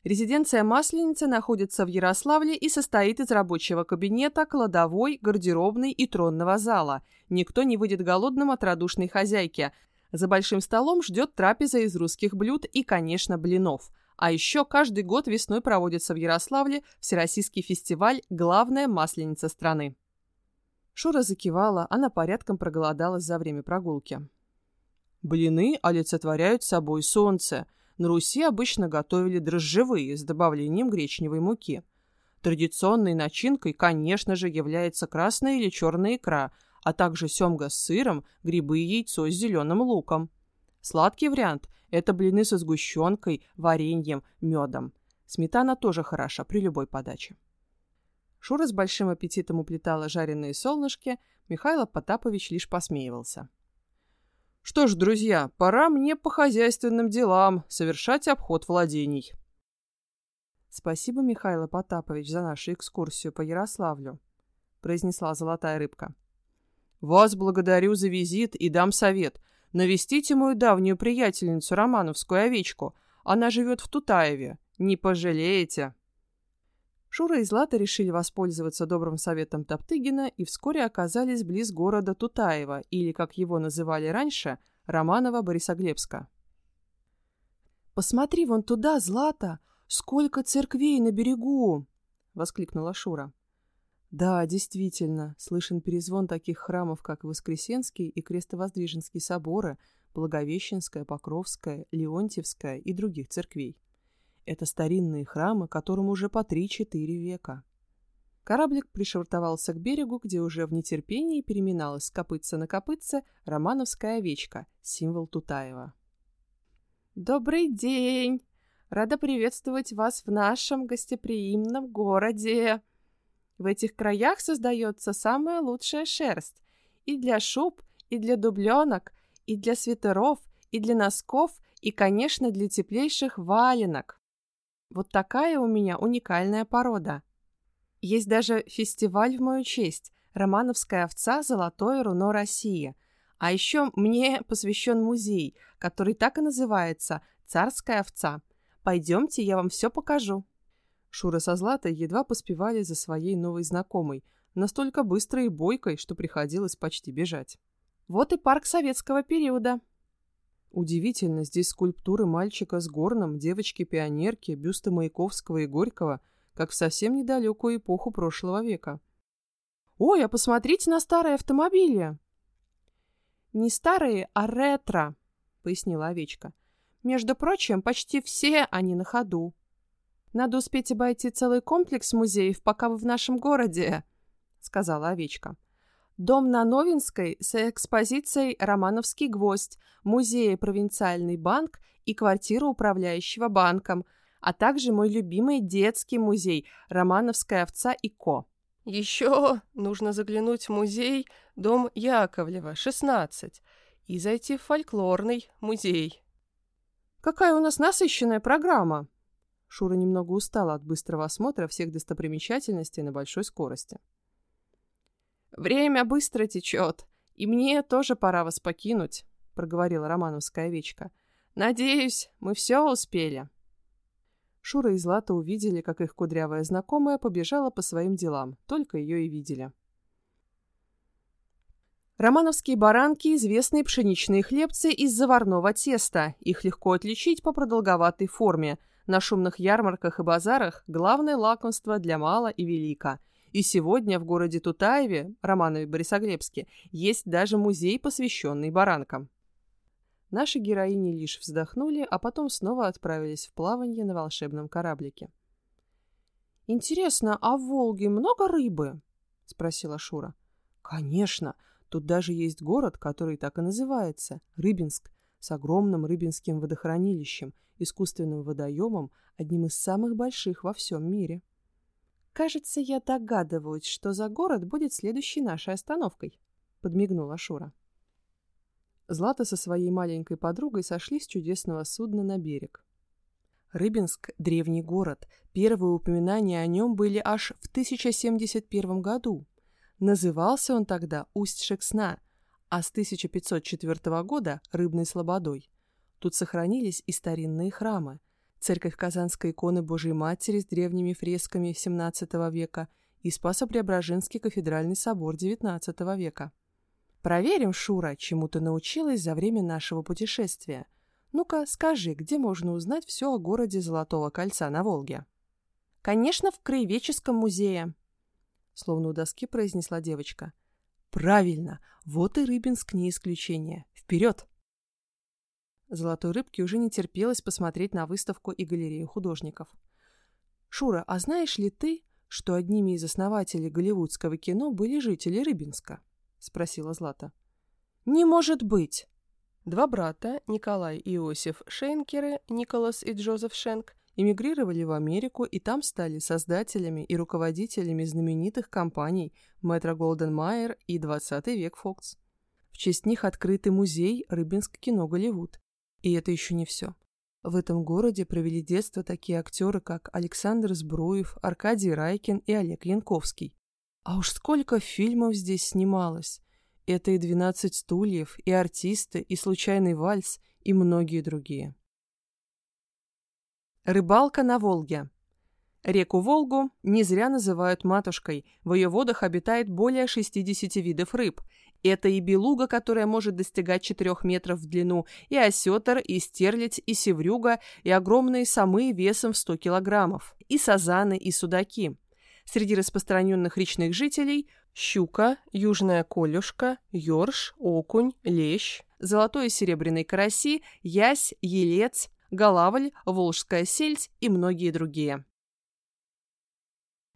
Резиденция Масленицы находится в Ярославле и состоит из рабочего кабинета, кладовой, гардеробной и тронного зала. Никто не выйдет голодным от радушной хозяйки. За большим столом ждет трапеза из русских блюд и, конечно, блинов. А еще каждый год весной проводится в Ярославле Всероссийский фестиваль «Главная масленица страны». Шура закивала, она порядком проголодалась за время прогулки. Блины олицетворяют собой солнце. На Руси обычно готовили дрожжевые с добавлением гречневой муки. Традиционной начинкой, конечно же, является красная или черная икра, а также семга с сыром, грибы и яйцо с зеленым луком. Сладкий вариант – это блины со сгущенкой, вареньем, медом. Сметана тоже хороша при любой подаче. Шура с большим аппетитом уплетала жареные солнышки, Михаил Потапович лишь посмеивался. Что ж, друзья, пора мне по хозяйственным делам совершать обход владений. Спасибо, Михаил Потапович, за нашу экскурсию по Ярославлю, произнесла золотая рыбка. Вас благодарю за визит и дам совет. Навестите мою давнюю приятельницу Романовскую овечку. Она живет в Тутаеве. Не пожалеете. Шура и Злата решили воспользоваться добрым советом Топтыгина и вскоре оказались близ города Тутаева, или, как его называли раньше, Романова-Борисоглебска. «Посмотри вон туда, Злата! Сколько церквей на берегу!» — воскликнула Шура. Да, действительно, слышен перезвон таких храмов, как Воскресенский и Крестовоздвиженский соборы, Благовещенская, Покровская, Леонтьевская и других церквей. Это старинные храмы, которым уже по три-четыре века. Кораблик пришвартовался к берегу, где уже в нетерпении переминалась с копытца на копытце романовская овечка, символ Тутаева. «Добрый день! Рада приветствовать вас в нашем гостеприимном городе. В этих краях создается самая лучшая шерсть. И для шуб, и для дубленок, и для свитеров, и для носков, и, конечно, для теплейших валенок. Вот такая у меня уникальная порода. Есть даже фестиваль в мою честь «Романовская овца. Золотое руно России». А еще мне посвящен музей, который так и называется «Царская овца». Пойдемте, я вам все покажу. Шура со Златой едва поспевали за своей новой знакомой, настолько быстрой и бойкой, что приходилось почти бежать. Вот и парк советского периода. Удивительно, здесь скульптуры мальчика с горном, девочки-пионерки, бюсты Маяковского и Горького, как в совсем недалекую эпоху прошлого века. «Ой, а посмотрите на старые автомобили!» «Не старые, а ретро», — пояснила овечка. «Между прочим, почти все они на ходу. Надо успеть обойти целый комплекс музеев, пока вы в нашем городе», — сказала овечка. Дом на Новинской с экспозицией «Романовский гвоздь», музей «Провинциальный банк» и квартира управляющего банком, а также мой любимый детский музей «Романовская овца и ко». Еще нужно заглянуть в музей «Дом Яковлева», 16, и зайти в фольклорный музей. Какая у нас насыщенная программа! Шура немного устала от быстрого осмотра всех достопримечательностей на большой скорости. «Время быстро течет, и мне тоже пора вас покинуть», — проговорила романовская овечка. «Надеюсь, мы все успели». Шура и Злата увидели, как их кудрявая знакомая побежала по своим делам, только ее и видели. Романовские баранки – известные пшеничные хлебцы из заварного теста. Их легко отличить по продолговатой форме. На шумных ярмарках и базарах – главное лакомство для мала и велика. И сегодня в городе Тутаеве, Романове Борисоглебске, есть даже музей, посвященный баранкам. Наши героини лишь вздохнули, а потом снова отправились в плавание на волшебном кораблике. «Интересно, а в Волге много рыбы?» — спросила Шура. «Конечно. Тут даже есть город, который так и называется — Рыбинск, с огромным рыбинским водохранилищем, искусственным водоемом, одним из самых больших во всем мире». «Кажется, я догадываюсь, что за город будет следующей нашей остановкой», — подмигнула Шура. Злата со своей маленькой подругой сошли с чудесного судна на берег. Рыбинск – древний город. Первые упоминания о нем были аж в 1071 году. Назывался он тогда Усть-Шексна, а с 1504 года – Рыбной Слободой. Тут сохранились и старинные храмы. Церковь Казанской иконы Божьей Матери с древними фресками XVII века и Спасо-Преображенский кафедральный собор XIX века. Проверим, Шура, чему ты научилась за время нашего путешествия. Ну-ка, скажи, где можно узнать все о городе Золотого кольца на Волге? Конечно, в Краеведческом музее. Словно у доски произнесла девочка. Правильно, вот и Рыбинск не исключение. Вперед! Золотой рыбке уже не терпелось посмотреть на выставку и галерею художников. «Шура, а знаешь ли ты, что одними из основателей голливудского кино были жители Рыбинска?» спросила Злата. «Не может быть!» Два брата, Николай и Иосиф Шейнкеры, Николас и Джозеф Шенк, эмигрировали в Америку и там стали создателями и руководителями знаменитых компаний Метро Голден Майер и 20 век Фокс. В честь них открытый музей Рыбинск кино Голливуд. И это еще не все. В этом городе провели детство такие актеры, как Александр Збруев, Аркадий Райкин и Олег Янковский. А уж сколько фильмов здесь снималось! Это и «Двенадцать стульев», и «Артисты», и «Случайный вальс», и многие другие. Рыбалка на Волге. Реку Волгу не зря называют матушкой. В ее водах обитает более 60 видов рыб. Это и белуга, которая может достигать 4 метров в длину, и осетр, и стерлядь, и севрюга, и огромные самы весом в 100 килограммов, и сазаны, и судаки. Среди распространенных речных жителей – щука, южная колюшка, ёрш, окунь, лещ, золотой и серебряный караси, ясь, елец, голавль, волжская сельдь и многие другие.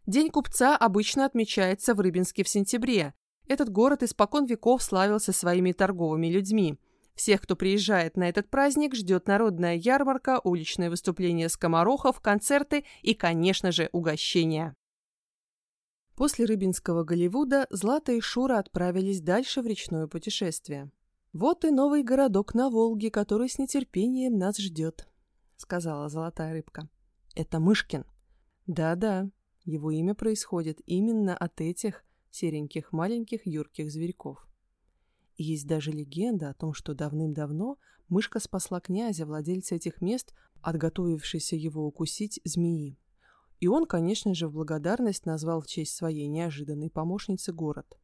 День купца обычно отмечается в Рыбинске в сентябре. Этот город испокон веков славился своими торговыми людьми. Всех, кто приезжает на этот праздник, ждет народная ярмарка, уличные выступления скоморохов, концерты и, конечно же, угощения. После рыбинского Голливуда Злата и Шура отправились дальше в речное путешествие. «Вот и новый городок на Волге, который с нетерпением нас ждет», — сказала золотая рыбка. «Это Мышкин». «Да-да, его имя происходит именно от этих сереньких маленьких юрких зверьков. И есть даже легенда о том, что давным-давно мышка спасла князя, владельца этих мест, от готовившейся его укусить змеи. И он, конечно же, в благодарность назвал в честь своей неожиданной помощницы город.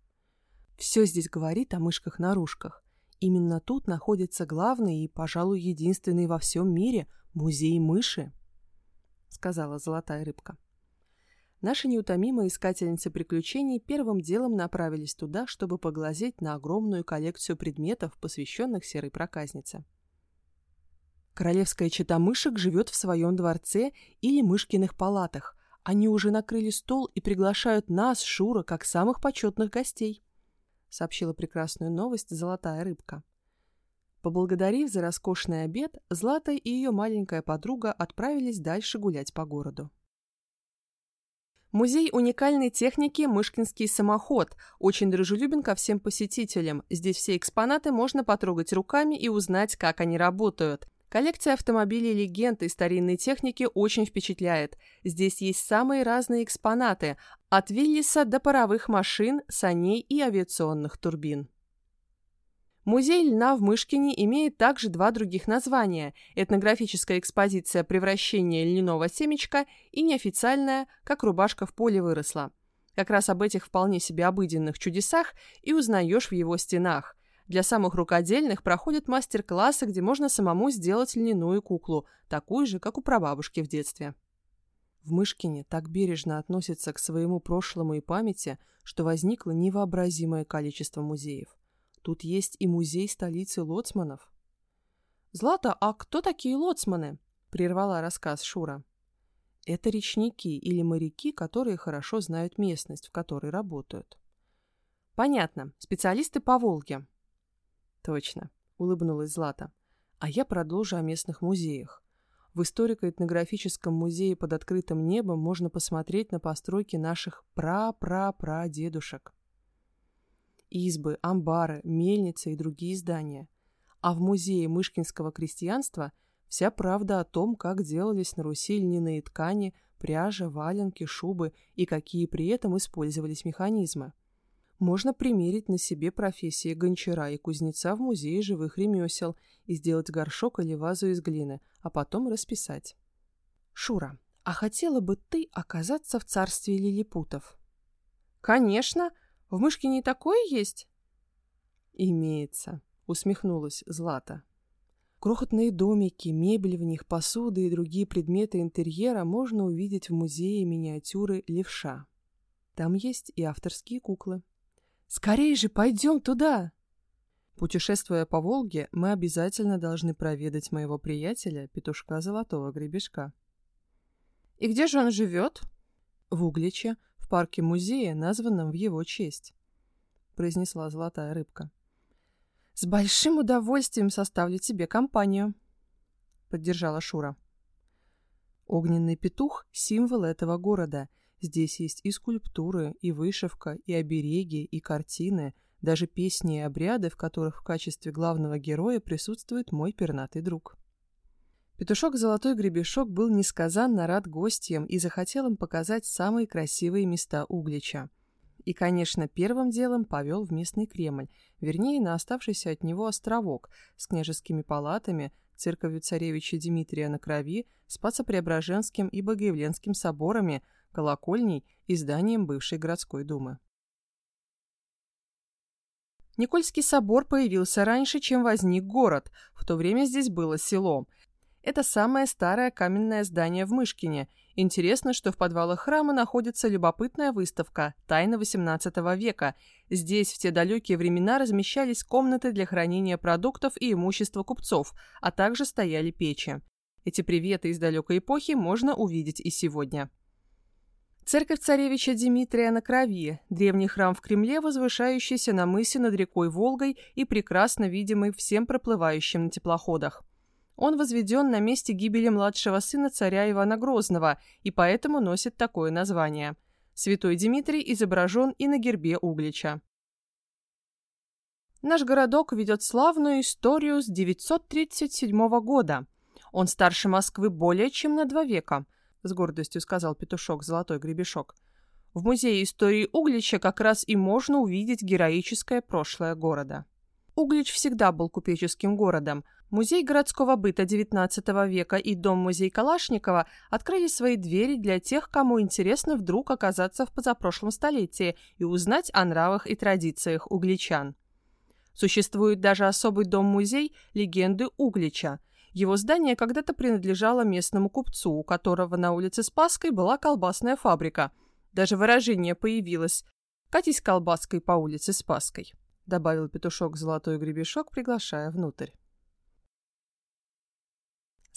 Все здесь говорит о мышках-нарушках. Именно тут находится главный и, пожалуй, единственный во всем мире музей мыши, сказала золотая рыбка. Наши неутомимые искательницы приключений первым делом направились туда, чтобы поглазеть на огромную коллекцию предметов, посвященных серой проказнице. Королевская чета мышек живет в своем дворце или мышкиных палатах. Они уже накрыли стол и приглашают нас, Шура, как самых почетных гостей», — сообщила прекрасную новость золотая рыбка. Поблагодарив за роскошный обед, Злата и ее маленькая подруга отправились дальше гулять по городу. Музей уникальной техники «Мышкинский самоход» очень дружелюбен ко всем посетителям. Здесь все экспонаты можно потрогать руками и узнать, как они работают. Коллекция автомобилей легенд и старинной техники очень впечатляет. Здесь есть самые разные экспонаты, от Виллиса до паровых машин, саней и авиационных турбин. Музей льна в Мышкине имеет также два других названия – этнографическая экспозиция превращения льняного семечка и неофициальная «Как рубашка в поле выросла». Как раз об этих вполне себе обыденных чудесах и узнаешь в его стенах. Для самых рукодельных проходят мастер-классы, где можно самому сделать льняную куклу, такую же, как у прабабушки в детстве. В Мышкине так бережно относятся к своему прошлому и памяти, что возникло невообразимое количество музеев. Тут есть и музей столицы лоцманов. «Злата, а кто такие лоцманы?» – прервала рассказ Шура. Это речники или моряки, которые хорошо знают местность, в которой работают. Понятно. Специалисты по Волге. Точно, улыбнулась Злата. А я продолжу о местных музеях. В историко-этнографическом музее под открытым небом можно посмотреть на постройки наших пра-пра-пра-дедушек. Избы, амбары, мельницы и другие здания. А в музее мышкинского крестьянства вся правда о том, как делались на Руси льняные ткани, пряжа, валенки, шубы и какие при этом использовались механизмы. Можно примерить на себе профессии гончара и кузнеца в музее живых ремесел и сделать горшок или вазу из глины, а потом расписать. Шура, а хотела бы ты оказаться в царстве лилипутов? Конечно, в Мышкине такое есть? Имеется, усмехнулась Злата. Крохотные домики, мебель в них, посуды и другие предметы интерьера можно увидеть в музее миниатюры «Левша». Там есть и авторские куклы. Скорее же, пойдем туда!» Путешествуя по Волге, мы обязательно должны проведать моего приятеля, петушка Золотого Гребешка. «И где же он живет?» «В Угличе, в парке-музее, названном в его честь», — произнесла Золотая Рыбка. «С большим удовольствием составлю тебе компанию», — поддержала Шура. Огненный петух — символ этого города — Здесь есть и скульптуры, и вышивка, и обереги, и картины, даже песни и обряды, в которых в качестве главного героя присутствует мой пернатый друг. Петушок Золотой Гребешок был несказанно рад гостям и захотел им показать самые красивые места Углича. И, конечно, первым делом повел в местный Кремль, вернее, на оставшийся от него островок с княжескими палатами, церковью царевича Дмитрия на Крови, Спасо-Преображенским и Богоявленским соборами – колокольней и зданием бывшей городской думы. Никольский собор появился раньше, чем возник город, в то время здесь было село. Это самое старое каменное здание в Мышкине. Интересно, что в подвалах храма находится любопытная выставка «Тайна XVIII века». Здесь в те далекие времена размещались комнаты для хранения продуктов и имущества купцов, а также стояли печи. Эти приветы из далекой эпохи можно увидеть и сегодня. Церковь царевича Дмитрия на Крови, древний храм в Кремле, возвышающийся на мысе над рекой Волгой и прекрасно видимый всем проплывающим на теплоходах. Он возведен на месте гибели младшего сына царя Ивана Грозного и поэтому носит такое название. Святой Дмитрий изображен и на гербе Углича. Наш городок ведет славную историю с 937 года. Он старше Москвы более чем на два века – с гордостью сказал петушок Золотой Гребешок. В музее истории Углича как раз и можно увидеть героическое прошлое города. Углич всегда был купеческим городом. Музей городского быта XIX века и дом-музей Калашникова открыли свои двери для тех, кому интересно вдруг оказаться в позапрошлом столетии и узнать о нравах и традициях угличан. Существует даже особый дом-музей «Легенды Углича», его здание когда-то принадлежало местному купцу, у которого на улице Спасской была колбасная фабрика. Даже выражение появилось «Катись колбаской по улице Спасской», — добавил петушок золотой гребешок, приглашая внутрь.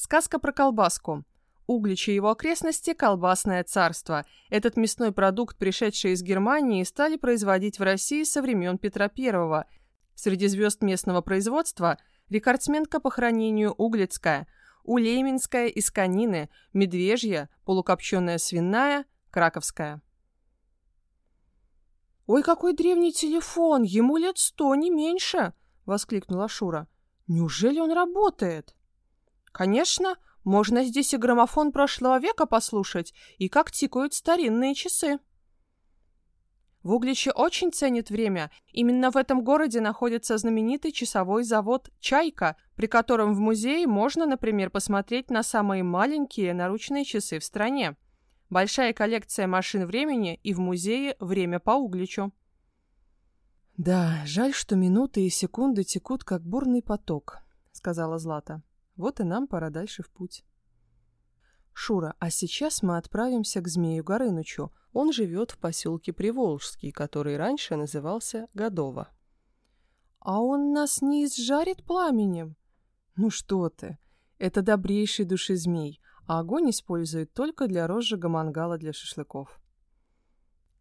Сказка про колбаску. Углич и его окрестности – колбасное царство. Этот мясной продукт, пришедший из Германии, стали производить в России со времен Петра I. Среди звезд местного производства – рекордсменка по хранению Углицкая, Улейминская из конины, Медвежья, полукопченая свиная, Краковская. «Ой, какой древний телефон! Ему лет сто, не меньше!» — воскликнула Шура. «Неужели он работает?» «Конечно, можно здесь и граммофон прошлого века послушать, и как тикают старинные часы». В Угличе очень ценят время. Именно в этом городе находится знаменитый часовой завод «Чайка», при котором в музее можно, например, посмотреть на самые маленькие наручные часы в стране. Большая коллекция машин времени и в музее время по Угличу. «Да, жаль, что минуты и секунды текут, как бурный поток», — сказала Злата. «Вот и нам пора дальше в путь». «Шура, а сейчас мы отправимся к Змею Горынычу. Он живет в поселке Приволжский, который раньше назывался Годово». «А он нас не изжарит пламенем?» «Ну что ты! Это добрейший души змей, а огонь использует только для розжига мангала для шашлыков».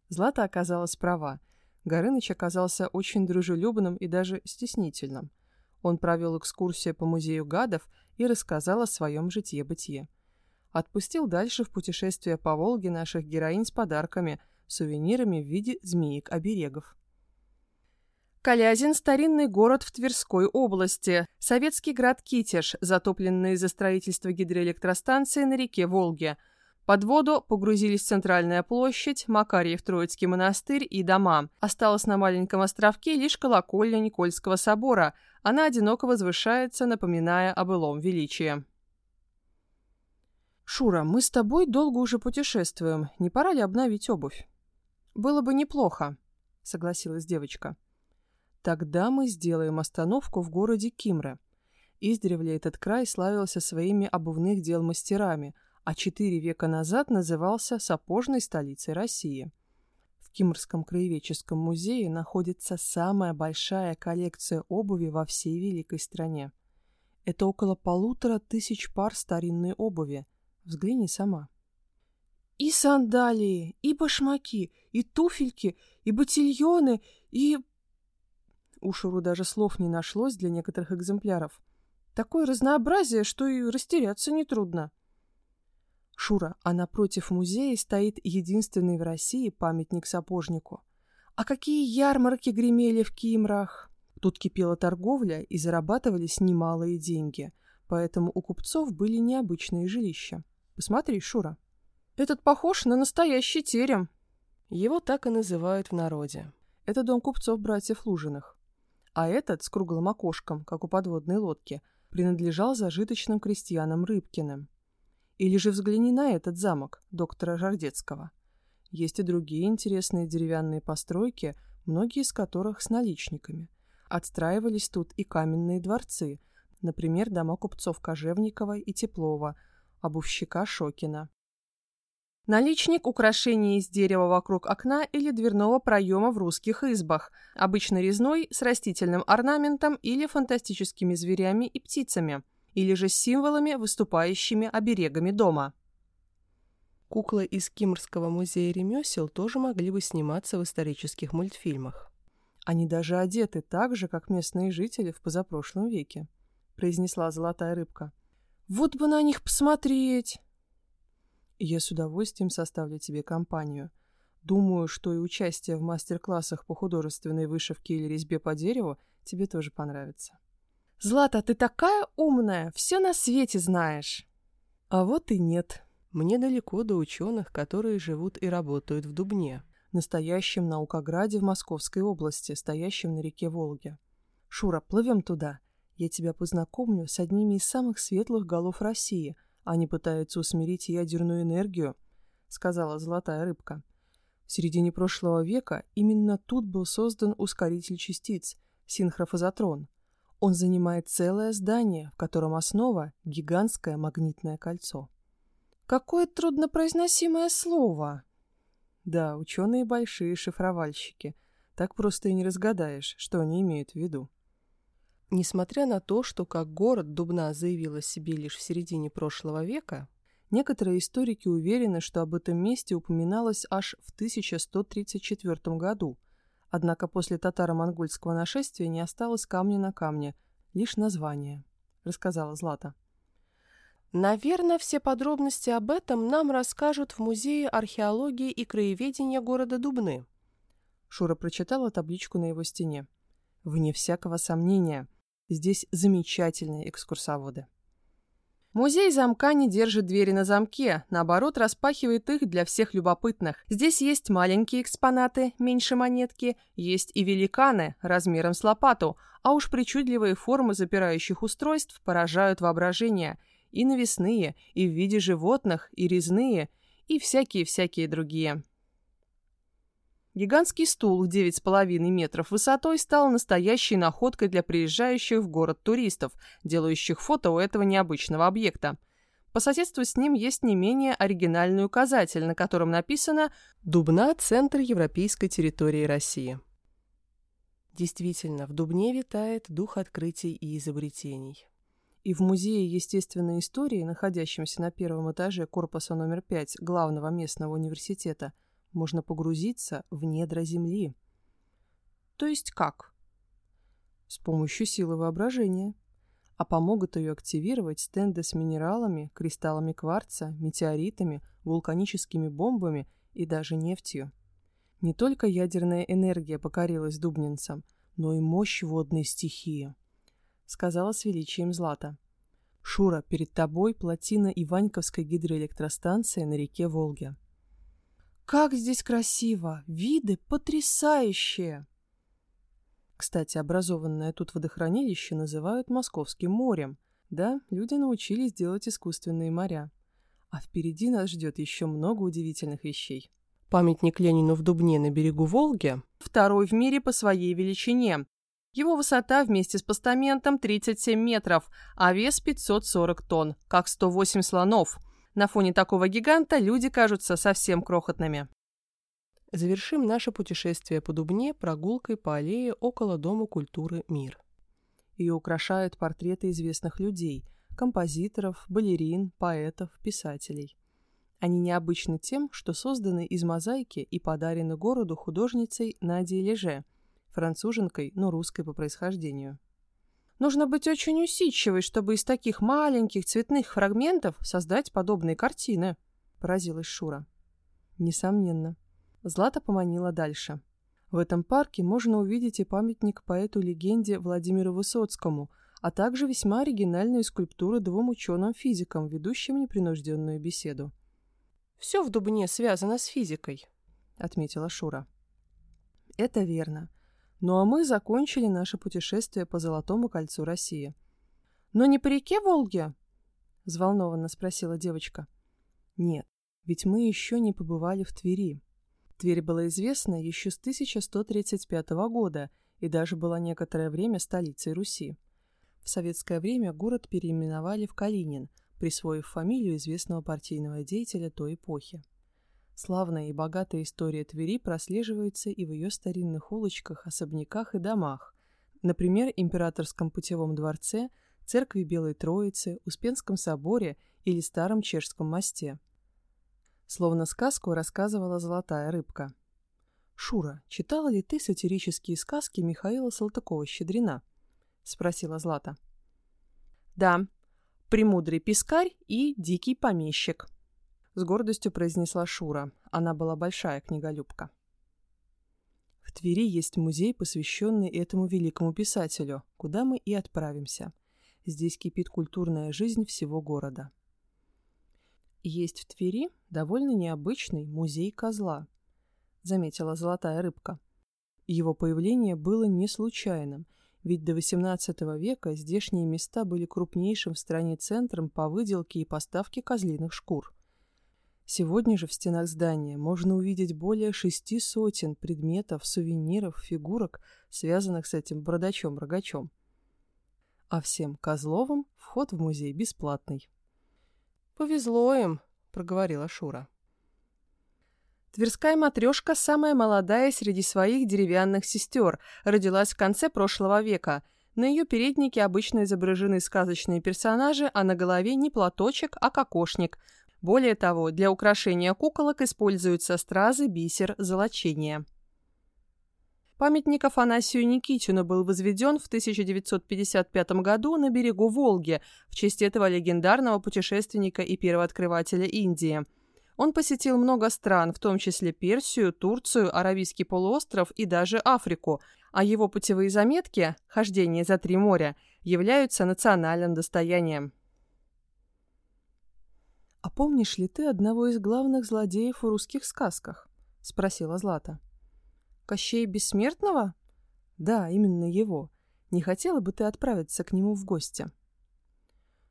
Злата оказалась права. Горыныч оказался очень дружелюбным и даже стеснительным. Он провел экскурсию по музею гадов и рассказал о своем житье-бытие. Отпустил дальше в путешествие по Волге наших героинь с подарками, сувенирами в виде змеек-оберегов. Калязин – старинный город в Тверской области. Советский град Китеж, затопленный из-за строительства гидроэлектростанции на реке Волге – под воду погрузились Центральная площадь, Макарьев Троицкий монастырь и дома. Осталась на маленьком островке лишь колокольня Никольского собора. Она одиноко возвышается, напоминая о былом величии. «Шура, мы с тобой долго уже путешествуем. Не пора ли обновить обувь?» «Было бы неплохо», — согласилась девочка. «Тогда мы сделаем остановку в городе Кимре. Издревле этот край славился своими обувных дел мастерами — а четыре века назад назывался сапожной столицей России. В Кимрском краеведческом музее находится самая большая коллекция обуви во всей великой стране. Это около полутора тысяч пар старинной обуви. Взгляни сама. И сандалии, и башмаки, и туфельки, и ботильоны, и... У Шуру даже слов не нашлось для некоторых экземпляров. Такое разнообразие, что и растеряться нетрудно. Шура, а напротив музея стоит единственный в России памятник сапожнику. А какие ярмарки гремели в Кимрах! Тут кипела торговля и зарабатывались немалые деньги, поэтому у купцов были необычные жилища. Посмотри, Шура. Этот похож на настоящий терем. Его так и называют в народе. Это дом купцов братьев Лужиных. А этот, с круглым окошком, как у подводной лодки, принадлежал зажиточным крестьянам Рыбкиным. Или же взгляни на этот замок доктора Жардецкого. Есть и другие интересные деревянные постройки, многие из которых с наличниками. Отстраивались тут и каменные дворцы, например, дома купцов Кожевникова и Теплова, обувщика Шокина. Наличник – украшение из дерева вокруг окна или дверного проема в русских избах, обычно резной, с растительным орнаментом или фантастическими зверями и птицами – или же символами, выступающими оберегами дома. Куклы из Кимрского музея ремесел тоже могли бы сниматься в исторических мультфильмах. Они даже одеты так же, как местные жители в позапрошлом веке, произнесла золотая рыбка. Вот бы на них посмотреть! Я с удовольствием составлю тебе компанию. Думаю, что и участие в мастер-классах по художественной вышивке или резьбе по дереву тебе тоже понравится. Злата, ты такая умная, все на свете знаешь. А вот и нет. Мне далеко до ученых, которые живут и работают в Дубне, настоящем наукограде в Московской области, стоящем на реке Волге. Шура, плывем туда. Я тебя познакомлю с одними из самых светлых голов России. Они пытаются усмирить ядерную энергию, сказала золотая рыбка. В середине прошлого века именно тут был создан ускоритель частиц, синхрофазотрон – он занимает целое здание, в котором основа – гигантское магнитное кольцо. Какое труднопроизносимое слово! Да, ученые большие шифровальщики. Так просто и не разгадаешь, что они имеют в виду. Несмотря на то, что как город Дубна заявил о себе лишь в середине прошлого века, некоторые историки уверены, что об этом месте упоминалось аж в 1134 году – Однако после татаро-монгольского нашествия не осталось камня на камне, лишь название, рассказала Злата. Наверное, все подробности об этом нам расскажут в Музее археологии и краеведения города Дубны. Шура прочитала табличку на его стене. Вне всякого сомнения, здесь замечательные экскурсоводы. Музей замка не держит двери на замке, наоборот, распахивает их для всех любопытных. Здесь есть маленькие экспонаты, меньше монетки, есть и великаны, размером с лопату, а уж причудливые формы запирающих устройств поражают воображение. И навесные, и в виде животных, и резные, и всякие-всякие другие. Гигантский стул в 9,5 метров высотой стал настоящей находкой для приезжающих в город туристов, делающих фото у этого необычного объекта. По соседству с ним есть не менее оригинальный указатель, на котором написано «Дубна – центр европейской территории России». Действительно, в Дубне витает дух открытий и изобретений. И в Музее естественной истории, находящемся на первом этаже корпуса номер 5 главного местного университета – можно погрузиться в недра Земли. То есть как? С помощью силы воображения. А помогут ее активировать стенды с минералами, кристаллами кварца, метеоритами, вулканическими бомбами и даже нефтью. Не только ядерная энергия покорилась дубнинцам, но и мощь водной стихии, сказала с величием Злата. Шура, перед тобой плотина Иваньковской гидроэлектростанции на реке Волге. Как здесь красиво! Виды потрясающие! Кстати, образованное тут водохранилище называют Московским морем. Да, люди научились делать искусственные моря. А впереди нас ждет еще много удивительных вещей. Памятник Ленину в Дубне на берегу Волги – второй в мире по своей величине. Его высота вместе с постаментом 37 метров, а вес 540 тонн, как 108 слонов – на фоне такого гиганта люди кажутся совсем крохотными. Завершим наше путешествие по Дубне прогулкой по аллее около Дома культуры «Мир». Ее украшают портреты известных людей – композиторов, балерин, поэтов, писателей. Они необычны тем, что созданы из мозаики и подарены городу художницей Надей Леже, француженкой, но русской по происхождению. Нужно быть очень усидчивой, чтобы из таких маленьких цветных фрагментов создать подобные картины», — поразилась Шура. «Несомненно». Злата поманила дальше. В этом парке можно увидеть и памятник поэту-легенде Владимиру Высоцкому, а также весьма оригинальные скульптуры двум ученым-физикам, ведущим непринужденную беседу. «Все в Дубне связано с физикой», — отметила Шура. «Это верно. Ну а мы закончили наше путешествие по Золотому кольцу России. «Но не по реке Волге?» — взволнованно спросила девочка. «Нет, ведь мы еще не побывали в Твери. Тверь была известна еще с 1135 года и даже была некоторое время столицей Руси. В советское время город переименовали в Калинин, присвоив фамилию известного партийного деятеля той эпохи. Славная и богатая история Твери прослеживается и в ее старинных улочках, особняках и домах. Например, Императорском путевом дворце, Церкви Белой Троицы, Успенском соборе или Старом Чешском мосте. Словно сказку рассказывала золотая рыбка. «Шура, читала ли ты сатирические сказки Михаила Салтыкова-Щедрина?» — спросила Злата. «Да, «Премудрый пескарь» и «Дикий помещик», с гордостью произнесла Шура. Она была большая книголюбка. В Твери есть музей, посвященный этому великому писателю, куда мы и отправимся. Здесь кипит культурная жизнь всего города. Есть в Твери довольно необычный музей козла, заметила золотая рыбка. Его появление было не случайным, ведь до XVIII века здешние места были крупнейшим в стране центром по выделке и поставке козлиных шкур. Сегодня же в стенах здания можно увидеть более шести сотен предметов, сувениров, фигурок, связанных с этим бродачом-рогачом. А всем Козловым вход в музей бесплатный. «Повезло им», — проговорила Шура. Тверская матрешка, самая молодая среди своих деревянных сестер, родилась в конце прошлого века. На ее переднике обычно изображены сказочные персонажи, а на голове не платочек, а кокошник — более того, для украшения куколок используются стразы, бисер, золочение. Памятник Афанасию Никитину был возведен в 1955 году на берегу Волги в честь этого легендарного путешественника и первооткрывателя Индии. Он посетил много стран, в том числе Персию, Турцию, Аравийский полуостров и даже Африку, а его путевые заметки «Хождение за три моря» являются национальным достоянием. «А помнишь ли ты одного из главных злодеев в русских сказках?» — спросила Злата. «Кощей Бессмертного?» «Да, именно его. Не хотела бы ты отправиться к нему в гости?»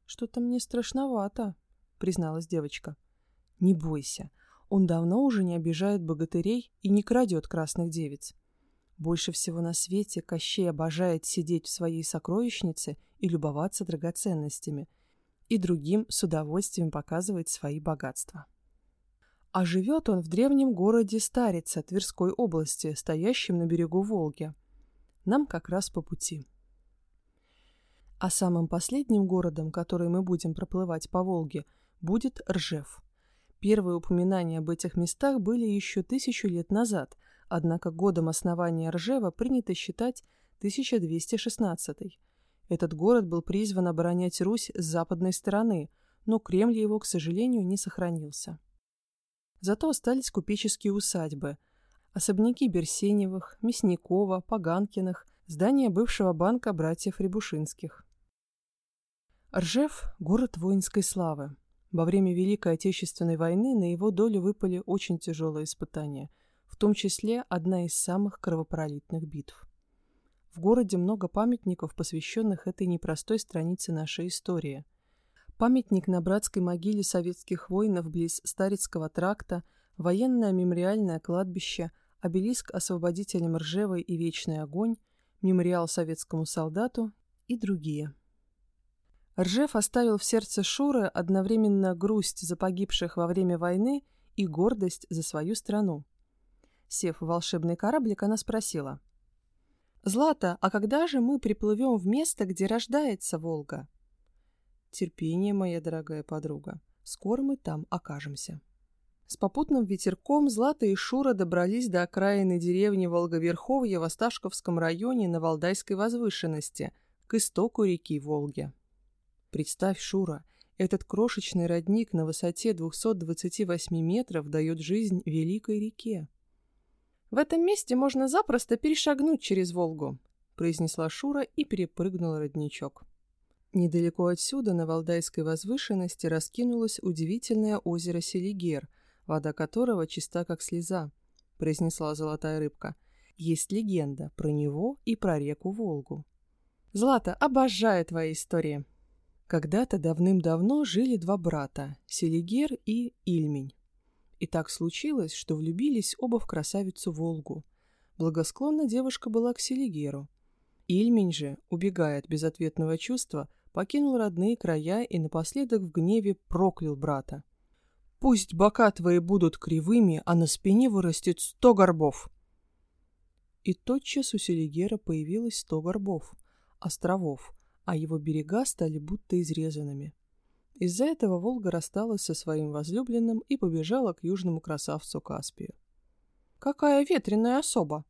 «Что-то мне страшновато», — призналась девочка. «Не бойся. Он давно уже не обижает богатырей и не крадет красных девиц. Больше всего на свете Кощей обожает сидеть в своей сокровищнице и любоваться драгоценностями, и другим с удовольствием показывать свои богатства. А живет он в древнем городе Старица Тверской области, стоящем на берегу Волги. Нам как раз по пути. А самым последним городом, который мы будем проплывать по Волге, будет Ржев. Первые упоминания об этих местах были еще тысячу лет назад, однако годом основания Ржева принято считать 1216. Этот город был призван оборонять Русь с западной стороны, но Кремль его, к сожалению, не сохранился. Зато остались купеческие усадьбы, особняки Берсеневых, Мясникова, Поганкиных, здание бывшего банка братьев Рябушинских. Ржев – город воинской славы. Во время Великой Отечественной войны на его долю выпали очень тяжелые испытания, в том числе одна из самых кровопролитных битв. В городе много памятников, посвященных этой непростой странице нашей истории. Памятник на братской могиле советских воинов близ Старицкого тракта, военное мемориальное кладбище, обелиск освободителям Ржевой и Вечный огонь, мемориал советскому солдату и другие. Ржев оставил в сердце Шуры одновременно грусть за погибших во время войны и гордость за свою страну. Сев в волшебный кораблик, она спросила. «Злата, а когда же мы приплывем в место, где рождается Волга?» «Терпение, моя дорогая подруга. Скоро мы там окажемся». С попутным ветерком Злата и Шура добрались до окраины деревни Волговерховья в Осташковском районе на Валдайской возвышенности, к истоку реки Волги. Представь, Шура, этот крошечный родник на высоте 228 метров дает жизнь великой реке. «В этом месте можно запросто перешагнуть через Волгу», произнесла Шура и перепрыгнула родничок. Недалеко отсюда, на Валдайской возвышенности, раскинулось удивительное озеро Селигер, вода которого чиста как слеза, произнесла золотая рыбка. Есть легенда про него и про реку Волгу. «Злата, обожаю твои истории!» Когда-то давным-давно жили два брата – Селигер и Ильмень. И так случилось, что влюбились оба в красавицу Волгу. Благосклонна девушка была к Селигеру. Ильмень же, убегая от безответного чувства, покинул родные края и напоследок в гневе проклял брата. «Пусть бока твои будут кривыми, а на спине вырастет сто горбов!» И тотчас у Селигера появилось сто горбов, островов – а его берега стали будто изрезанными. Из-за этого Волга рассталась со своим возлюбленным и побежала к южному красавцу Каспию. «Какая ветреная особа!»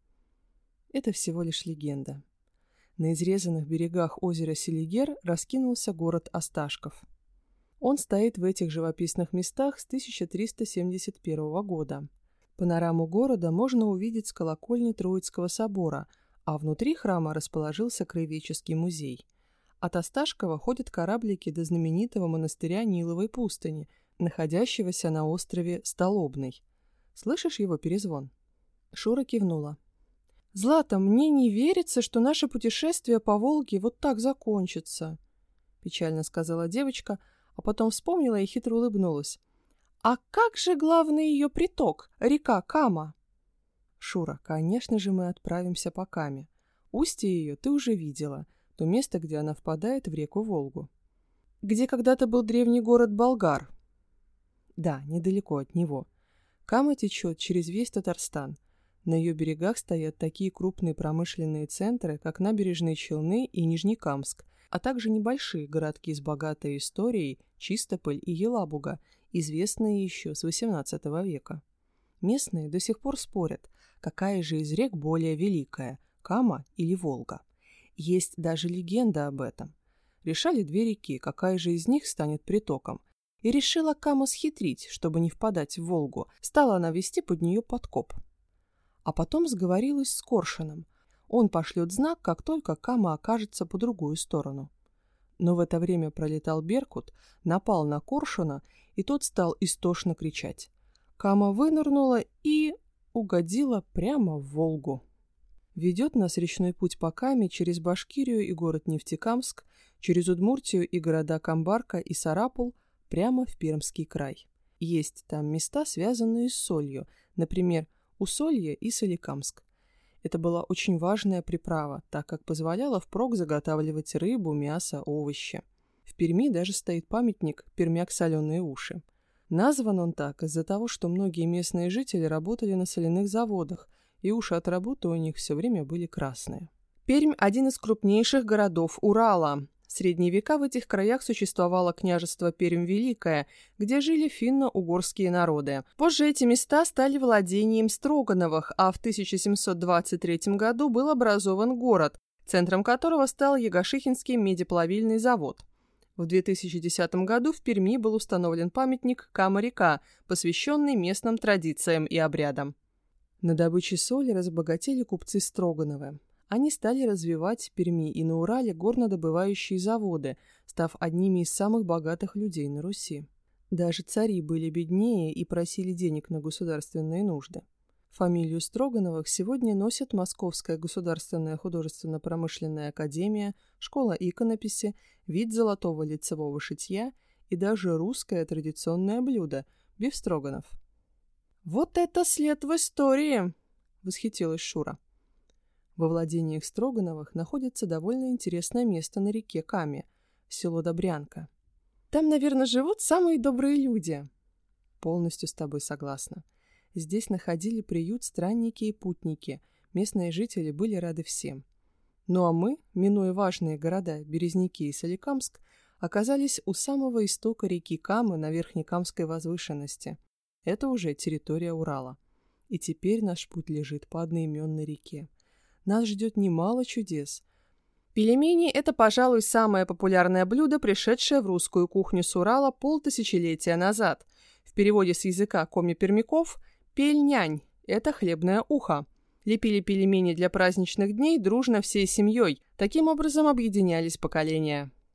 Это всего лишь легенда. На изрезанных берегах озера Селигер раскинулся город Осташков. Он стоит в этих живописных местах с 1371 года. Панораму города можно увидеть с колокольни Троицкого собора, а внутри храма расположился краеведческий музей – от Осташкова ходят кораблики до знаменитого монастыря Ниловой пустыни, находящегося на острове Столобный. Слышишь его перезвон?» Шура кивнула. «Злата, мне не верится, что наше путешествие по Волге вот так закончится», — печально сказала девочка, а потом вспомнила и хитро улыбнулась. «А как же главный ее приток, река Кама?» «Шура, конечно же мы отправимся по Каме. Устье ее ты уже видела — то место, где она впадает в реку Волгу. Где когда-то был древний город Болгар. Да, недалеко от него. Кама течет через весь Татарстан. На ее берегах стоят такие крупные промышленные центры, как набережные Челны и Нижнекамск, а также небольшие городки с богатой историей Чистополь и Елабуга, известные еще с XVIII века. Местные до сих пор спорят, какая же из рек более великая – Кама или Волга. Есть даже легенда об этом. Решали две реки, какая же из них станет притоком. И решила Кама схитрить, чтобы не впадать в Волгу. Стала она вести под нее подкоп. А потом сговорилась с Коршином. Он пошлет знак, как только Кама окажется по другую сторону. Но в это время пролетал Беркут, напал на Коршуна, и тот стал истошно кричать. Кама вынырнула и угодила прямо в Волгу. Ведет нас речной путь по Каме через Башкирию и город Нефтекамск, через Удмуртию и города Камбарка и Сарапул прямо в Пермский край. Есть там места, связанные с солью, например, Усолье и Соликамск. Это была очень важная приправа, так как позволяла впрок заготавливать рыбу, мясо, овощи. В Перми даже стоит памятник «Пермяк соленые уши». Назван он так из-за того, что многие местные жители работали на соляных заводах, и уши от работы у них все время были красные. Пермь – один из крупнейших городов Урала. В средние века в этих краях существовало княжество Пермь-Великое, где жили финно-угорские народы. Позже эти места стали владением Строгановых, а в 1723 году был образован город, центром которого стал Ягошихинский медиплавильный завод. В 2010 году в Перми был установлен памятник Кама-река, посвященный местным традициям и обрядам. На добыче соли разбогатели купцы Строгановы. Они стали развивать в Перми и на Урале горнодобывающие заводы, став одними из самых богатых людей на Руси. Даже цари были беднее и просили денег на государственные нужды. Фамилию Строгановых сегодня носят Московская государственная художественно-промышленная академия, школа иконописи, вид золотого лицевого шитья и даже русское традиционное блюдо – бифстроганов. «Вот это след в истории!» – восхитилась Шура. Во владениях Строгановых находится довольно интересное место на реке Каме, село Добрянка. Там, наверное, живут самые добрые люди. Полностью с тобой согласна. Здесь находили приют странники и путники. Местные жители были рады всем. Ну а мы, минуя важные города Березники и Соликамск, оказались у самого истока реки Камы на Верхнекамской возвышенности – это уже территория Урала. И теперь наш путь лежит по одноименной реке. Нас ждет немало чудес. Пельмени – это, пожалуй, самое популярное блюдо, пришедшее в русскую кухню с Урала полтысячелетия назад. В переводе с языка коми-пермяков – пельнянь – это хлебное ухо. Лепили пельмени для праздничных дней дружно всей семьей. Таким образом объединялись поколения.